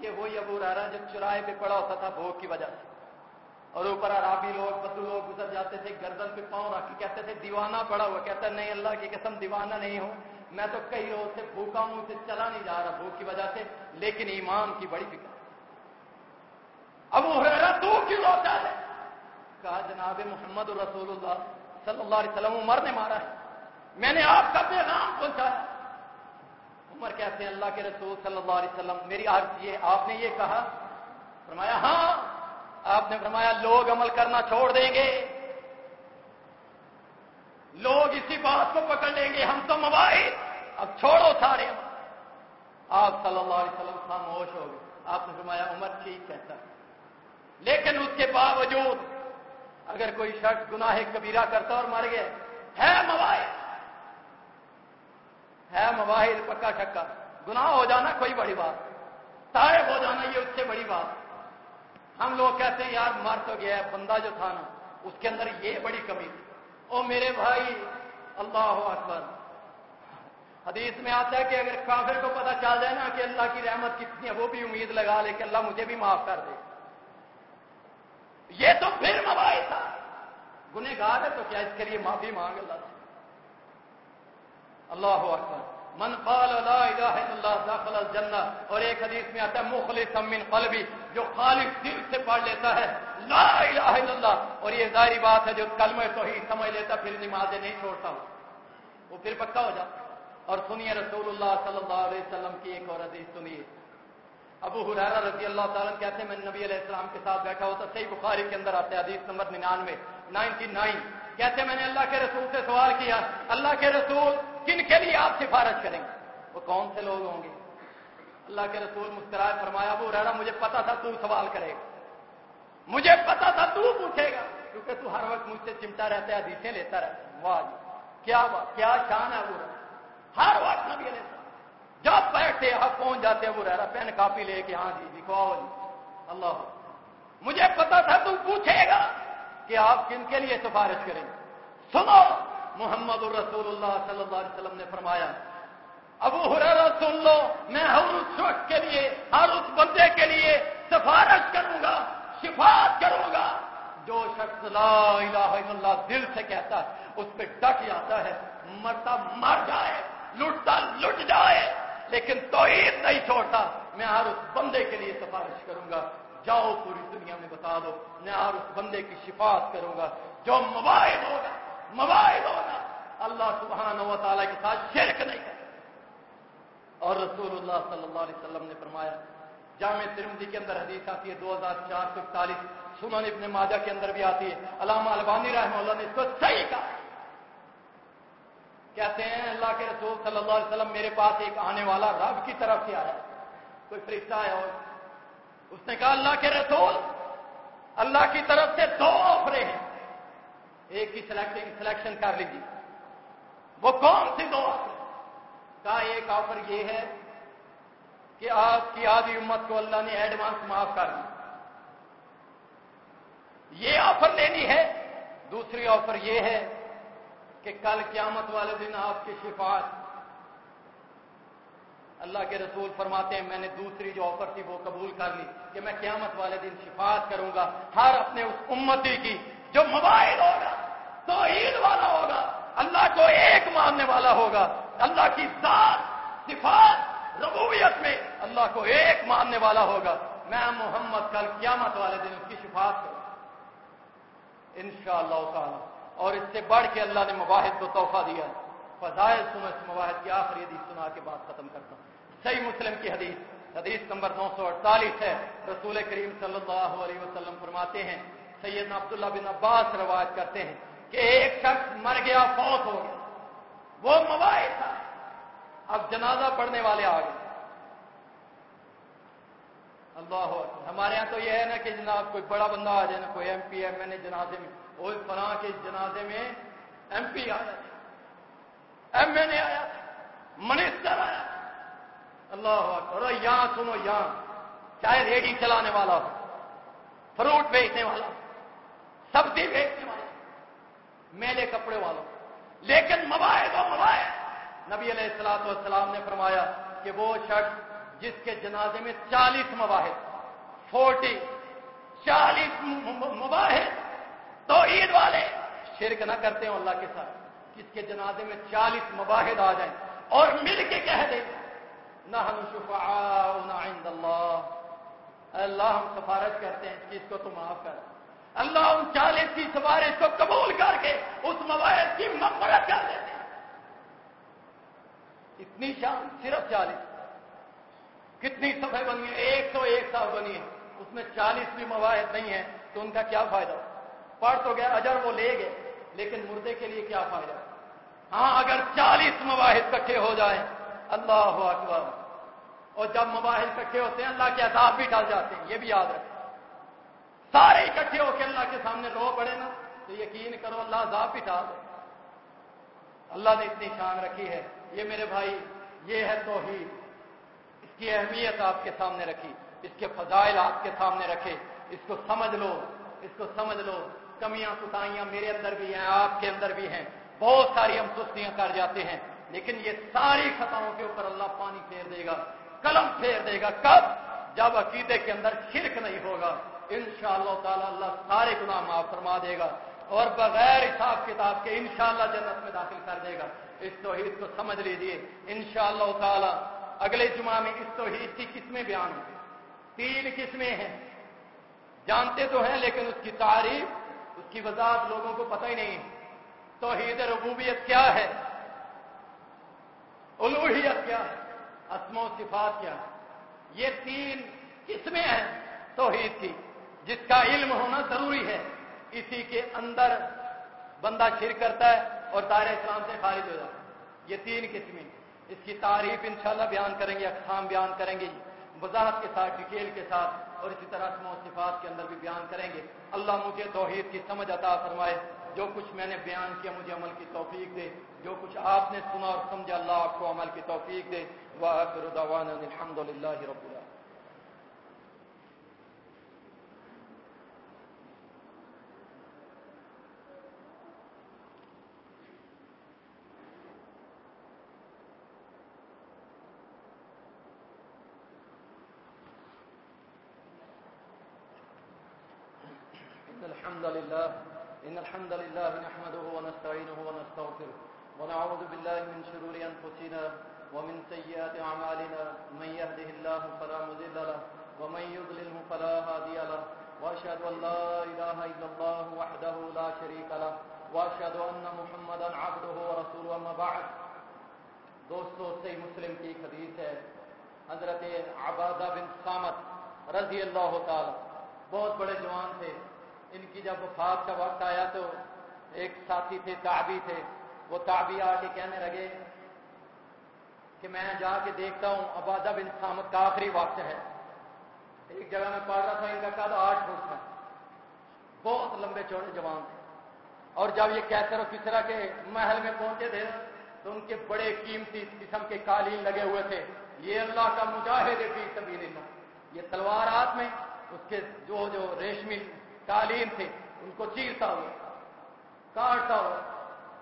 یہ وہی ابو رہا جب چرائے پہ پڑا ہوتا تھا بھوک کی وجہ سے۔ اور اوپر عرابی لوگ، بدو لوگ گزر جاتے تھے، گردن پہ پاؤں رکھ کے کہتے تھے، دیوانہ پڑا ہوا کہتا نہیں اللہ کی قسم دیوانہ نہیں ہوں۔ میں تو کئی روز سے بھوکا ہوں، اسے چلا نہیں جا رہا بھوک کی وجہ سے، لیکن ایمان کی بڑی فکر۔ اب وہ تو کیوں روتا ہے۔ کہا، جناب محمد رسول اللہ صلی اللہ علیہ وسلم، عمر نے مارا ہے۔ میں نے آپ کا پیغام پہنچایا۔ عمر کہتے ہیں، اللہ کے رسول صلی اللہ علیہ وسلم، میری عرض یہ، آپ نے یہ کہا؟ فرمایا ہاں آپ نے فرمایا، لوگ عمل کرنا چھوڑ دیں گے۔ لوگ اسی بات کو پکڑ لیں گے، ہم تو موبائل اب چھوڑو سارے آپ صلی اللہ علیہ وسلم خاموش ہو گئے۔ آپ نے فرمایا، عمر ٹھیک کہتا لیکن اس کے باوجود، اگر کوئی شخص گناہ کبیرہ کرتا اور مر گیا، ہے موبائل ہے موبائل پکا چکا گناہ ہو جانا کوئی بڑی بات۔ تارے ہو جانا یہ اس سے بڑی بات۔ ہم لوگ کہتے ہیں، یار مر تو گیا بندہ جو تھا نا، اس کے اندر یہ بڑی کمی تھی۔ او میرے بھائی، اللہ اکبر۔ حدیث میں آتا ہے کہ اگر کافر کو پتا چل جائے نا کہ اللہ کی رحمت کتنی ہے، وہ بھی امید لگا لے کہ اللہ مجھے بھی معاف کر دے۔ یہ تو پھر موبائل تھا۔ گنہ گار ہے تو کیا اس کے لیے معافی مانگ اللہ سے؟ اللہ اکبر۔ من قال لا الہ الا اللہ داخل الجنہ، اور ایک حدیث میں آتا ہے مخلص من قلبی، جو خالص دل سے پڑھ لیتا ہے، لا الہ الا اللہ۔ اور یہ ظاہری بات ہے، جو کلمہ توحید سمجھ لیتا پھر نمازیں نہیں چھوڑتا وہ۔ پھر پکا ہو جاتا اور سنیے رسول اللہ صلی اللہ علیہ وسلم کی ایک اور حدیث سنیے۔ ابو حرارہ رضی اللہ تعالیٰ کہتے ہیں، میں نبی علیہ السلام کے ساتھ بیٹھا ہوتا، صحیح بخاری کے اندر آتے حدیث نمبر ننانوے، نائنٹی نائن۔ کہتے میں نے اللہ کے رسول سے سوال کیا، اللہ کے رسول کن کے لیے آپ سفارش کریں گے؟ وہ کون سے لوگ ہوں گے؟ اللہ کے رسول مسکرائے فرمایا، ابو رہا مجھے پتا تھا تو سوال کرے گا۔ مجھے پتا تھا تو پوچھے گا۔ کیونکہ تو ہر وقت مجھ سے چمٹا رہتا ہے، حدیثیں لیتا رہتا ہے۔ واہ جی! کیا کیا شان ہے ابو ہر وقت نبی علیہ السلام۔ جب بیٹھتے آپ پہنچ جاتے ابو رہا پین کاپی لے کے ہاں جی دکھواؤ جی۔ اللہ! مجھے پتا تھا تو پوچھے گا۔ کہ آپ کن کے لیے سفارش کریں؟ سنو! محمد الرسول اللہ صلی اللہ علیہ وسلم نے فرمایا، ابو حرارا سن لو، میں ہر اس وقت کے لیے، ہر اس بندے کے لیے سفارش کروں گا، شفاعت کروں گا۔ جو شخص لا الہ الا اللہ دل سے کہتا ہے، اس پہ ڈٹ جاتا ہے، مرتا مر جائے، لٹتا لٹ جائے، لیکن توحید نہیں چھوڑتا، میں ہر اس بندے کے لیے سفارش کروں گا۔ جاؤ پوری دنیا میں بتا دو، میں ہر اس بندے کی شفاعت کروں گا جو موبائل ہوگا موبائل ہوگا۔ اللہ سبحانہ و تعالیٰ کے ساتھ شرک نہیں کرے۔ اور رسول اللہ صلی اللہ علیہ وسلم نے فرمایا، جامع ترمدی کے اندر حدیث آتی ہے، دو ہزار چار سو اکتالیس۔ سنن ابن ماجہ کے اندر بھی آتی ہے۔ علامہ البانی رحمہ اللہ نے اس کو صحیح کہا۔ کہتے ہیں، اللہ کے رسول صلی اللہ علیہ وسلم میرے پاس ایک آنے والا رب کی طرف سے آیا۔ کوئی فرشتہ ہے اور اس نے کہا اللہ کے رسول، اللہ کی طرف سے دو آفرے ہیں۔ ایک کی سلیکٹنگ، سلیکشن کر لیجیے۔ وہ کون سی دو آفر کا ایک آفر یہ ہے کہ آپ کی آدھی امت کو اللہ نے ایڈوانس معاف کر دی یہ آفر لینی ہے۔ دوسری آفر یہ ہے کہ کل قیامت والے دن آپ کی شفاعت اللہ کے رسول فرماتے ہیں، میں نے دوسری جو آفر تھی وہ قبول کر لی کہ میں قیامت والے دن شفاعت کروں گا، ہر اپنے اس امتی کی جو موبائل ہوگا تو عید والا ہوگا، اللہ کو ایک ماننے والا ہوگا، اللہ کی ذات، صفات ربویت میں اللہ کو ایک ماننے والا ہوگا۔ میں محمد کل قیامت والے دن اس کی شفاعت کروں ان شاء اللہ تعالیٰ۔ اور اس سے بڑھ کے اللہ نے مواحد کو تحفہ دیا۔ فضائل سنو اس مواحد کی آخری حدیث سنا کے بعد ختم کرتا ہوں۔ صحیح مسلم کی حدیث حدیث نمبر نو سو اڑتالیس ہے۔ رسول کریم صلی اللہ علیہ وسلم فرماتے ہیں سیدنا عبداللہ بن عباس روایت کرتے ہیں کہ ایک شخص مر گیا، فوت ہو گیا۔ وہ موبائل تھا۔ اب جنازہ پڑھنے والے آ گئے۔ اللہ ہمارے یہاں تو یہ ہے نا کہ جناب کوئی بڑا بندہ آ جائے نا، کوئی ایم پی ایم ایل جنازے میں، وہ فلاں کے جنازے میں ایم پی آیا تھا۔ ایم ایل اے آیا تھا۔ منسٹر آیا اللہ اور یہاں سنو یہاں چاہے ریڈی چلانے والا ہو، فروٹ بیچنے والا سبزی بیچنے والا میلے کپڑے والوں، لیکن موبائل و موبائل نبی علیہ السلاط والسلام نے فرمایا کہ وہ شخص جس کے جنازے میں چالیس مواحد فورٹی، چالیس مواحد تو عید والے۔ شرک نہ کرتے ہوں اللہ کے ساتھ، جس کے جنازے میں چالیس مباحد آ جائیں اور مل کے کہہ دیں۔ نہ ہم شفا عند اللہ۔ اللہ، ہم سفارش کرتے ہیں اس چیز کو تو معاف کر۔ اللہ ان چالیس کی سفارش کو قبول کر کے اس مواحد کی مفرت کر دیتے ہیں۔ اتنی شام صرف چالیس۔ کتنی صفحے بنی ہے ایک سو ایک سال بنی ہے اس میں چالیس بھی مواحد نہیں ہے تو ان کا کیا فائدہ؟ پڑھ تو گیا اجر وہ لے گئے، لیکن مردے کے لیے کیا فائدہ؟ ہاں اگر چالیس مواحد کٹھے ہو جائیں اللہ اکبر۔ اور جب مواحد کٹھے ہوتے ہیں، اللہ کے عذاب بھی ڈال جاتے ہیں، یہ بھی یاد رکھیں۔ سارے اکٹھے ہو کے اللہ کے سامنے رو پڑے نا، تو یقین کرو اللہ عذاب بھی ڈال دے۔ اللہ نے اتنی شان رکھی ہے۔ یہ میرے بھائی، یہ ہے توحید۔ اس کی اہمیت آپ کے سامنے رکھی۔ اس کے فضائل آپ کے سامنے رکھے۔ اس کو سمجھ لو، اس کو سمجھ لو۔ کمیاں کتائیاں میرے اندر بھی ہیں، آپ کے اندر بھی ہیں۔ بہت ساری ہم سستیاں کر جاتے ہیں۔ لیکن یہ ساری خطاؤں کے اوپر اللہ پانی پھیر دے گا، قلم پھیر دے گا۔ کب؟ جب عقیدے کے اندر شرک نہیں ہوگا ان شاء اللہ تعالیٰ اللہ سارے گناہ معاف فرما دے گا اور بغیر حساب کتاب کے انشاءاللہ جنت میں داخل کر دے گا۔ اس توحید کو سمجھ لیجیے ان شاء اللہ تعالی اگلے جمعہ میں اس توحید کی قسمیں بیان ہوں۔ تین قسمیں ہیں۔ جانتے تو ہیں لیکن اس کی تعریف، اس کی وضاحت لوگوں کو پتہ ہی نہیں۔ توحید ربوبیت کیا ہے؟ الوحیت کیا ہے؟ اسم و صفات کیا ہے یہ تین قسمیں ہیں توحید کی، جس کا علم ہونا ضروری ہے۔ اسی کے اندر بندہ شر کرتا ہے اور دائرہ اسلام سے خارج ہو جاتا ہے۔ یہ تین قسمیں اس کی تعریف انشاءاللہ بیان کریں گے، اقسام بیان کریں گے۔ وضاحت کے ساتھ، ڈیٹیل کے ساتھ اور اسی طرح اسم و صفات کے اندر بھی بیان کریں گے۔ اللہ مجھے توحید کی سمجھ عطا فرمائے۔ جو کچھ میں نے بیان کیا مجھے عمل کی توفیق دے۔ جو کچھ آپ نے سنا اور سمجھا، اللہ آپ کو عمل کی توفیق دے۔ وہ الحمد للہ رب اللہ الحمد لله إن الحمد لله نحمده ونستعينه ونستغفره ونعوذ بالله من شرور أنفسنا ومن سيئات أعمالنا من يهده الله فلا مذل له ومن يضلله فلا هادي له وأشهد أن لا إله إلا الله وحده لا شريك له وأشهد أن محمدا عبده ورسوله أما بعد. دوستو، صحیح مسلم کی ایک حدیث ہے. حضرت عبادہ بن سامت رضی اللہ تعالی بہت بڑے جوان تھے۔ ان کی جب وفات کا وقت آیا تو ایک ساتھی تھے تابی تھے۔ وہ تابی آ کے کہنے لگے کہ میں جا کے دیکھتا ہوں عبادہ بن سامت کا آخری وقت ہے۔ ایک جگہ میں پڑھ رہا تھا، ان کا قد آٹھ فٹ تھا۔ بہت لمبے چوڑے جوان تھے۔ اور جب یہ کیسر و کسرا کے محل میں پہنچے تھے تو ان کے بڑے قیمتی قسم کے قالین لگے ہوئے تھے۔ یہ اللہ کا مجاہد فی سبیل اللہ یہ تلوار ہاتھ میں اس کے جو جو ریشمی تعلیم تھے، ان کو چیرتا ہوا، کاٹتا ہوا۔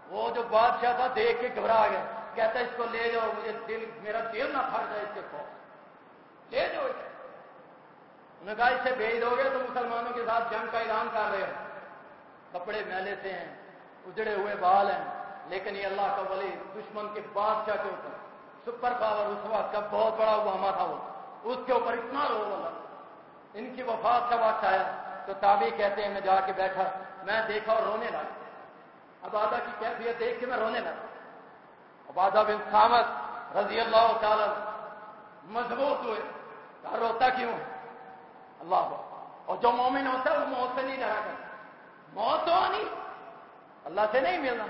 وہ جو بادشاہ تھا دیکھ کے گھبرا گیا۔ کہتا اس کو لے جاؤ، مجھے دل، میرا دل نہ پھٹ جائے، اس کے خوف۔ لے جاؤ انہوں نے کہا، اسے بھیج دو گے تو مسلمانوں کے ساتھ جنگ کا اعلان کر رہے ہو۔ کپڑے میلے سے ہیں، اجڑے ہوئے بال ہیں، لیکن یہ اللہ کا ولی دشمن کے بادشاہ کے اوپر۔ سپر پاور اس وقت کا بہت بڑا ہوا تھا وہ۔ اس کے اوپر اتنا رو والا ان کی وفات کا وقت آیا تو تابی کہتے ہیں، میں جا کے بیٹھا، میں دیکھا اور رونے لگا۔ عبادہ کی کیفیت دیکھ کے میں رونے لگا۔ عبادہ بن سامت رضی اللہ تعالی مضبوط ہوئے۔ کہا روتا کیوں؟ ہے اللہ اور جو مومن ہوتا ہے وہ موت سے نہیں ڈرا کرتا۔ موت تو آنی۔ اللہ سے نہیں ملنا۔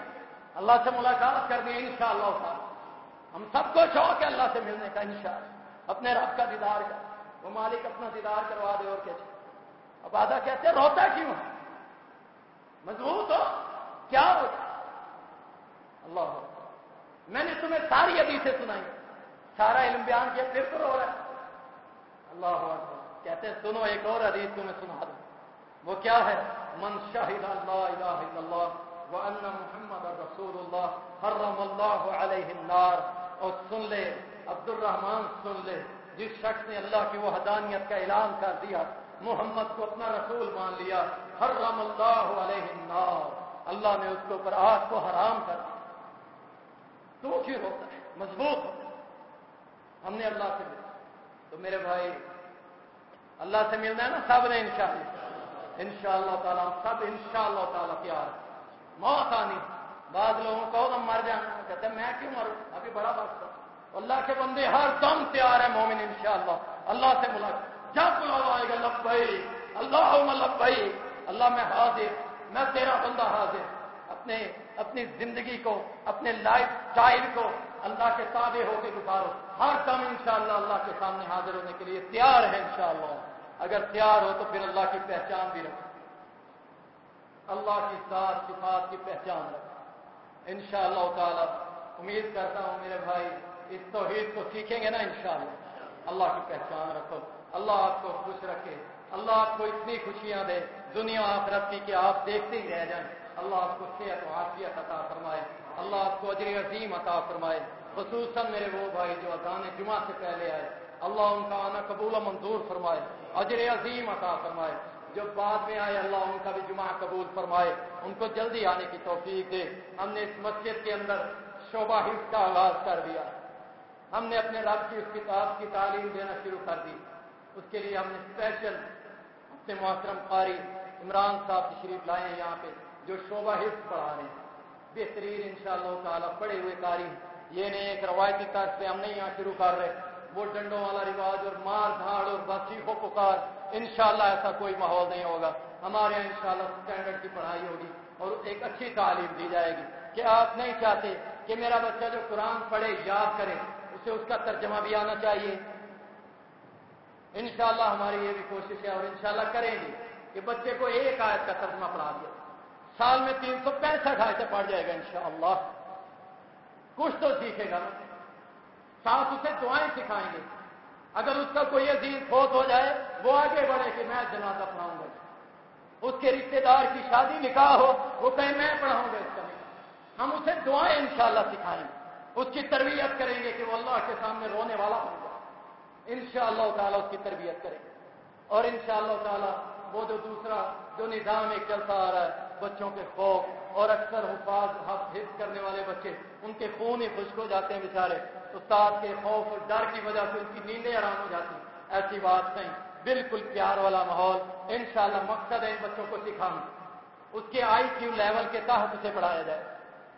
اللہ سے ملاقات کرنی ان شاء اللہ ہم سب کو شوق ہے اللہ سے ملنے کا انشاءاللہ۔ اپنے رب کا دیدار کر۔ وہ مالک اپنا دیدار کروا دے اور کیا اب آدھا کہتے روتا کیوں؟ مضبوط ہو۔ کیا ہو اللہ میں نے تمہیں ساری حدیثیں سنائی۔ سارا علم بیان کیا، پھر تو رو رہا ہے۔ اللہ کہتے ہیں، سنو، ایک اور حدیث تمہیں سنا دوں۔ وہ کیا ہے؟ من شاہد اللہ الہ الا اللہ وان محمد رسول اللہ حرم اللہ علیہ النار۔ اور سن لے عبد الرحمان سن لے۔ جس شخص نے اللہ کی وہ حدانیت کا اعلان کر دیا، محمد کو اپنا رسول مان لیا، حرم اللہ علیہ النار۔ اللہ نے اس کے اوپر آگ کو حرام کر دیا۔ تو کیوں ہوتا ہے مضبوط ہوتا ہے ہم نے اللہ سے ملا۔ تو میرے بھائی، اللہ سے ملنا ہے نا سب نے انشاءاللہ۔ انشاءاللہ تعالیٰ سب انشاءاللہ تعالیٰ پیار موت آنی بعض لوگوں کو ہم مر جانا کہتے ہیں، میں کیوں مروں؟ ابھی بڑا وقت اللہ کے بندے ہر دم تیار ہے مومن، انشاءاللہ۔ اللہ سے ملاقات۔ جب بلاوا آئے گا لب بھائی اللہ لب بھائی اللہ میں حاضر۔ میں تیرا بندہ حاضر، اپنے، اپنی زندگی کو، اپنے لائف اسٹائل کو اللہ کے تابع ہو کے گزارو۔ ہر دم انشاءاللہ اللہ کے سامنے حاضر ہونے کے لیے تیار ہے انشاءاللہ۔ اگر تیار ہو تو پھر اللہ کی پہچان بھی رکھو۔ اللہ کی ساتھ صفات کی پہچان رکھو۔ انشاءاللہ تعالی امید کرتا ہوں میرے بھائی، اس توحید کو سیکھیں گے نا انشاءاللہ۔ اللہ کی پہچان رکھو۔ اللہ آپ کو خوش رکھے۔ اللہ آپ کو اتنی خوشیاں دے۔ دنیا آخرت کی کہ آپ دیکھتے ہی رہ جائیں۔ اللہ آپ کو صحت و عافیت عطا فرمائے۔ اللہ آپ کو اجر عظیم عطا فرمائے۔ خصوصاً میرے وہ بھائی جو اذان جمعہ سے پہلے آئے۔ اللہ ان کا آنا قبول و منظور فرمائے۔ اجر عظیم عطا فرمائے۔ جو بعد میں آئے اللہ ان کا بھی جمعہ قبول فرمائے۔ ان کو جلدی آنے کی توفیق دے۔ ہم نے اس مسجد کے اندر شعبہ حفظ کا آغاز کر دیا۔ ہم نے اپنے رب کی اس کتاب کی تعلیم دینا شروع کر دی۔ اس کے لیے ہم نے اسپیشل اپنے محترم قاری عمران صاحب تشریف لائے ہیں یہاں پہ، جو شعبہ حفظ پڑھا رہے ہیں۔ بہترین ان شاء اللہ تعالیٰ پڑے ہوئے کاری یہ نہیں ایک روایتی طرز سے ہم نہیں یہاں شروع کر رہے۔ وہ ڈنڈوں والا رواج اور مار دھاڑ اور بسی ہو پکار، انشاءاللہ ایسا کوئی ماحول نہیں ہوگا۔ ہمارے یہاں انشاءاللہ سٹینڈرڈ کی پڑھائی ہوگی اور ایک اچھی تعلیم دی جائے گی۔ کہ آپ نہیں چاہتے کہ میرا بچہ جو قرآن پڑھے یاد کرے، اسے اس کا ترجمہ بھی آنا چاہیے۔ انشاءاللہ ہماری یہ بھی کوشش ہے اور انشاءاللہ کریں گے۔ کہ بچے کو ایک آیت کا ترجمہ پڑھا دیا۔ سال میں تین سو پینسٹھ آیتیں پڑھ جائے گا انشاءاللہ۔ کچھ تو سیکھے گا۔ ساتھ اسے دعائیں سکھائیں گے۔ اگر اس کا کوئی عزیز فوت ہو جائے، وہ آگے بڑھے کہ میں جنازہ پڑھاؤں گا۔ اس کے رشتے دار کی شادی نکاح ہو، وہ کہیں میں پڑھاؤں گا اس کا ہم اسے دعائیں انشاءاللہ سکھائیں۔ گے اس کی تربیت کریں گے کہ وہ اللہ کے سامنے رونے والا ہو جائے۔ ان شاء اللہ تعالیٰ اس کی تربیت کریں گے اور ان شاء اللہ تعالیٰ وہ جو دوسرا جو نظام ایک چلتا آ رہا ہے، بچوں کے خوف اور اکثر حفاظ، حفظ کرنے والے بچے، ان کے خون ہی خشک ہو جاتے ہیں بےچارے استاد کے خوف اور ڈر کی وجہ سے ان کی نیندیں آرام ہو جاتی ایسی بات نہیں۔ بالکل پیار والا ماحول۔ انشاءاللہ مقصد ہے ان بچوں کو سکھانا۔ اس کے آئی کیو لیول کے تحت اسے پڑھایا جائے۔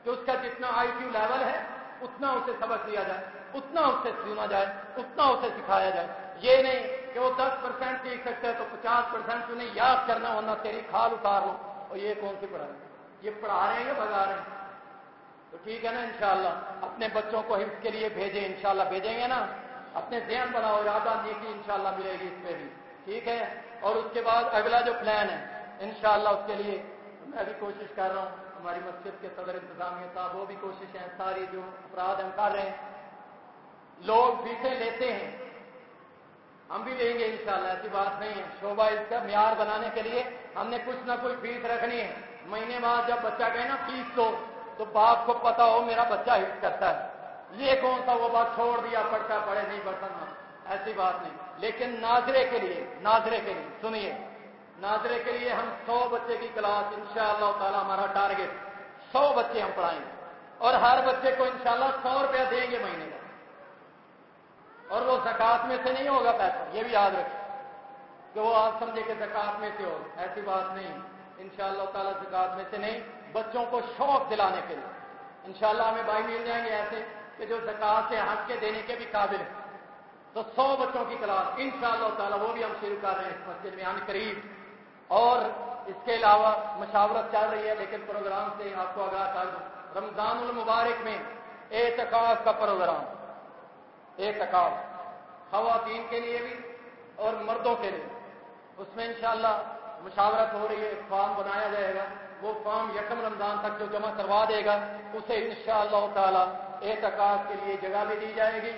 کہ اس کا جتنا آئی کیو لیول ہے، اتنا اسے سبق دیا جائے۔ اتنا اسے سنا جائے۔ اتنا اسے سکھایا جائے۔ یہ نہیں کہ وہ دس پرسینٹ سیکھ سکتے تو پچاس پرسینٹ انہیں یاد کرنا ہونا تیری کھال اتار لو۔ اور یہ کون سی پڑھا یہ پڑھا رہے ہیں یا بگا رہے ہیں؟ تو ٹھیک ہے نا انشاءاللہ۔ اپنے بچوں کو حفظ کے لیے بھیجیں، انشاءاللہ بھیجیں گے نا؟ اپنے ذہن بناؤ یادہ نیکی انشاءاللہ ملے گی اس پہ بھی۔ ٹھیک ہے؟ اور اس کے بعد اگلا جو پلان ہے، انشاءاللہ اس کے لیے میں بھی کوشش کر رہا ہوں۔ ہماری مسجد کے صدر انتظامیہ صاحب وہ بھی کوشش ہیں۔ ساری جو افراد ہم کر رہے ہیں۔ لوگ فیسیں لیتے ہیں۔ ہم بھی لیں گے انشاءاللہ ایسی بات نہیں ہے۔ شعبہ اس کا معیار بنانے کے لیے ہم نے کچھ نہ کچھ فیس رکھنی ہے۔ مہینے بعد جب بچہ کہے نا فیس تو تو باپ کو پتا ہو میرا بچہ حفظ کرتا ہے۔ یہ کون سا وہ بات چھوڑ دیا، پڑھتا پڑھے نہیں پڑھتا نا ایسی بات نہیں۔ لیکن ناظرے کے لیے، ناظرے کے لیے، سنیے۔ ناظرے کے لیے ہم سو بچے کی کلاس ان شاء اللہ ہمارا ٹارگیٹ۔ سو بچے ہم پڑھائیں گے۔ اور ہر بچے کو انشاءاللہ سو روپیہ دیں گے مہینے کا اور وہ زکات میں سے نہیں ہوگا پیسہ، یہ بھی یاد رکھیں کہ وہ آپ سمجھے کہ زکات میں سے ہو ایسی بات نہیں۔ ان شاء اللہ تعالیٰ زکات میں سے نہیں، بچوں کو شوق دلانے کے لیے۔ انشاءاللہ ہمیں بھائی مل جائیں گے ایسے کہ جو زکات سے ہٹ کے دینے کے بھی قابل ہیں۔ تو سو بچوں کی کلاس ان شاء اللہ تعالیٰ وہ بھی ہم شروع کر رہے ہیں اس مسجد میں یعنی قریب۔ اور اس کے علاوہ مشاورت چل رہی ہے، لیکن پروگرام سے آپ کو آگاہ کر دوں۔ رمضان المبارک میں اعتکاف کا پروگرام۔ اعتکاف خواتین کے لیے بھی اور مردوں کے لیے۔ اس میں انشاءاللہ مشاورت ہو رہی ہے فارم بنایا جائے گا۔ وہ فارم یکم رمضان تک جو جمع کروا دے گا، اسے انشاءاللہ تعالی اعتکاف کے لیے جگہ بھی دی جائے گی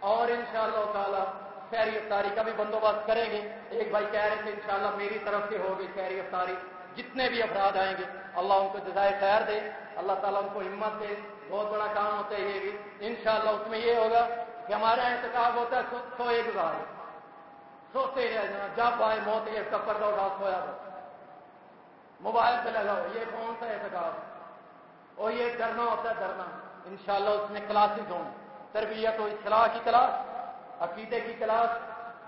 اور انشاءاللہ تعالی خیری افطاری کا بھی بندوبست کریں گے۔ ایک بھائی کہہ رہے تھے، انشاءاللہ میری طرف سے ہوگی خیری افطاری، جتنے بھی افراد آئیں گے، اللہ ان کو جزائے خیر دے۔ اللہ تعالیٰ ان کو ہمت دے، بہت بڑا کام ہوتا ہے یہ بھی۔ انشاءاللہ اس میں یہ ہوگا کہ ہمارا احتکاب ہوتا ہے سو ایک گزار سوتے رہ جانا جب آئے موت یہ سفر کا اٹھا سویا بس موبائل پہ لگاؤ یہ کون سا احتکاب اور یہ ڈرنا ہوتا ہے، ڈرنا۔ انشاءاللہ اس میں کلاسز ہوں تربیت و اصلاح کی کلاس، عقیدے کی کلاس،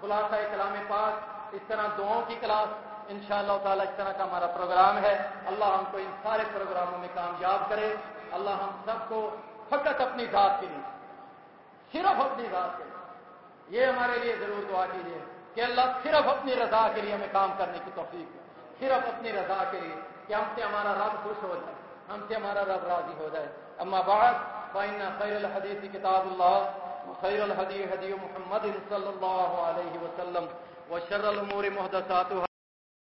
خلاصہ کلام پاک، اس طرح دعاؤں کی کلاس۔ ان شاء اللہ اس طرح کا ہمارا پروگرام ہے۔ اللہ ہم کو ان سارے پروگراموں میں کامیاب کرے۔ اللہ ہم سب کو فقط اپنی ذات کے لیے صرف اپنی ذات کے لیے۔ یہ ہمارے لیے ضرور دعا کیجیے کہ اللہ صرف اپنی رضا کے لیے ہمیں کام کرنے کی توفیق صرف اپنی رضا کے لیے کہ ہم سے ہمارا رب خوش ہو جائے، ہم سے ہمارا رب راضی ہو جائے۔ اما بعد، فإن خیر الحدیث کتاب اللہ خیر الحدی حدی محمد صلی اللہ علیہ وسلم، وشر الامور محدثاتها۔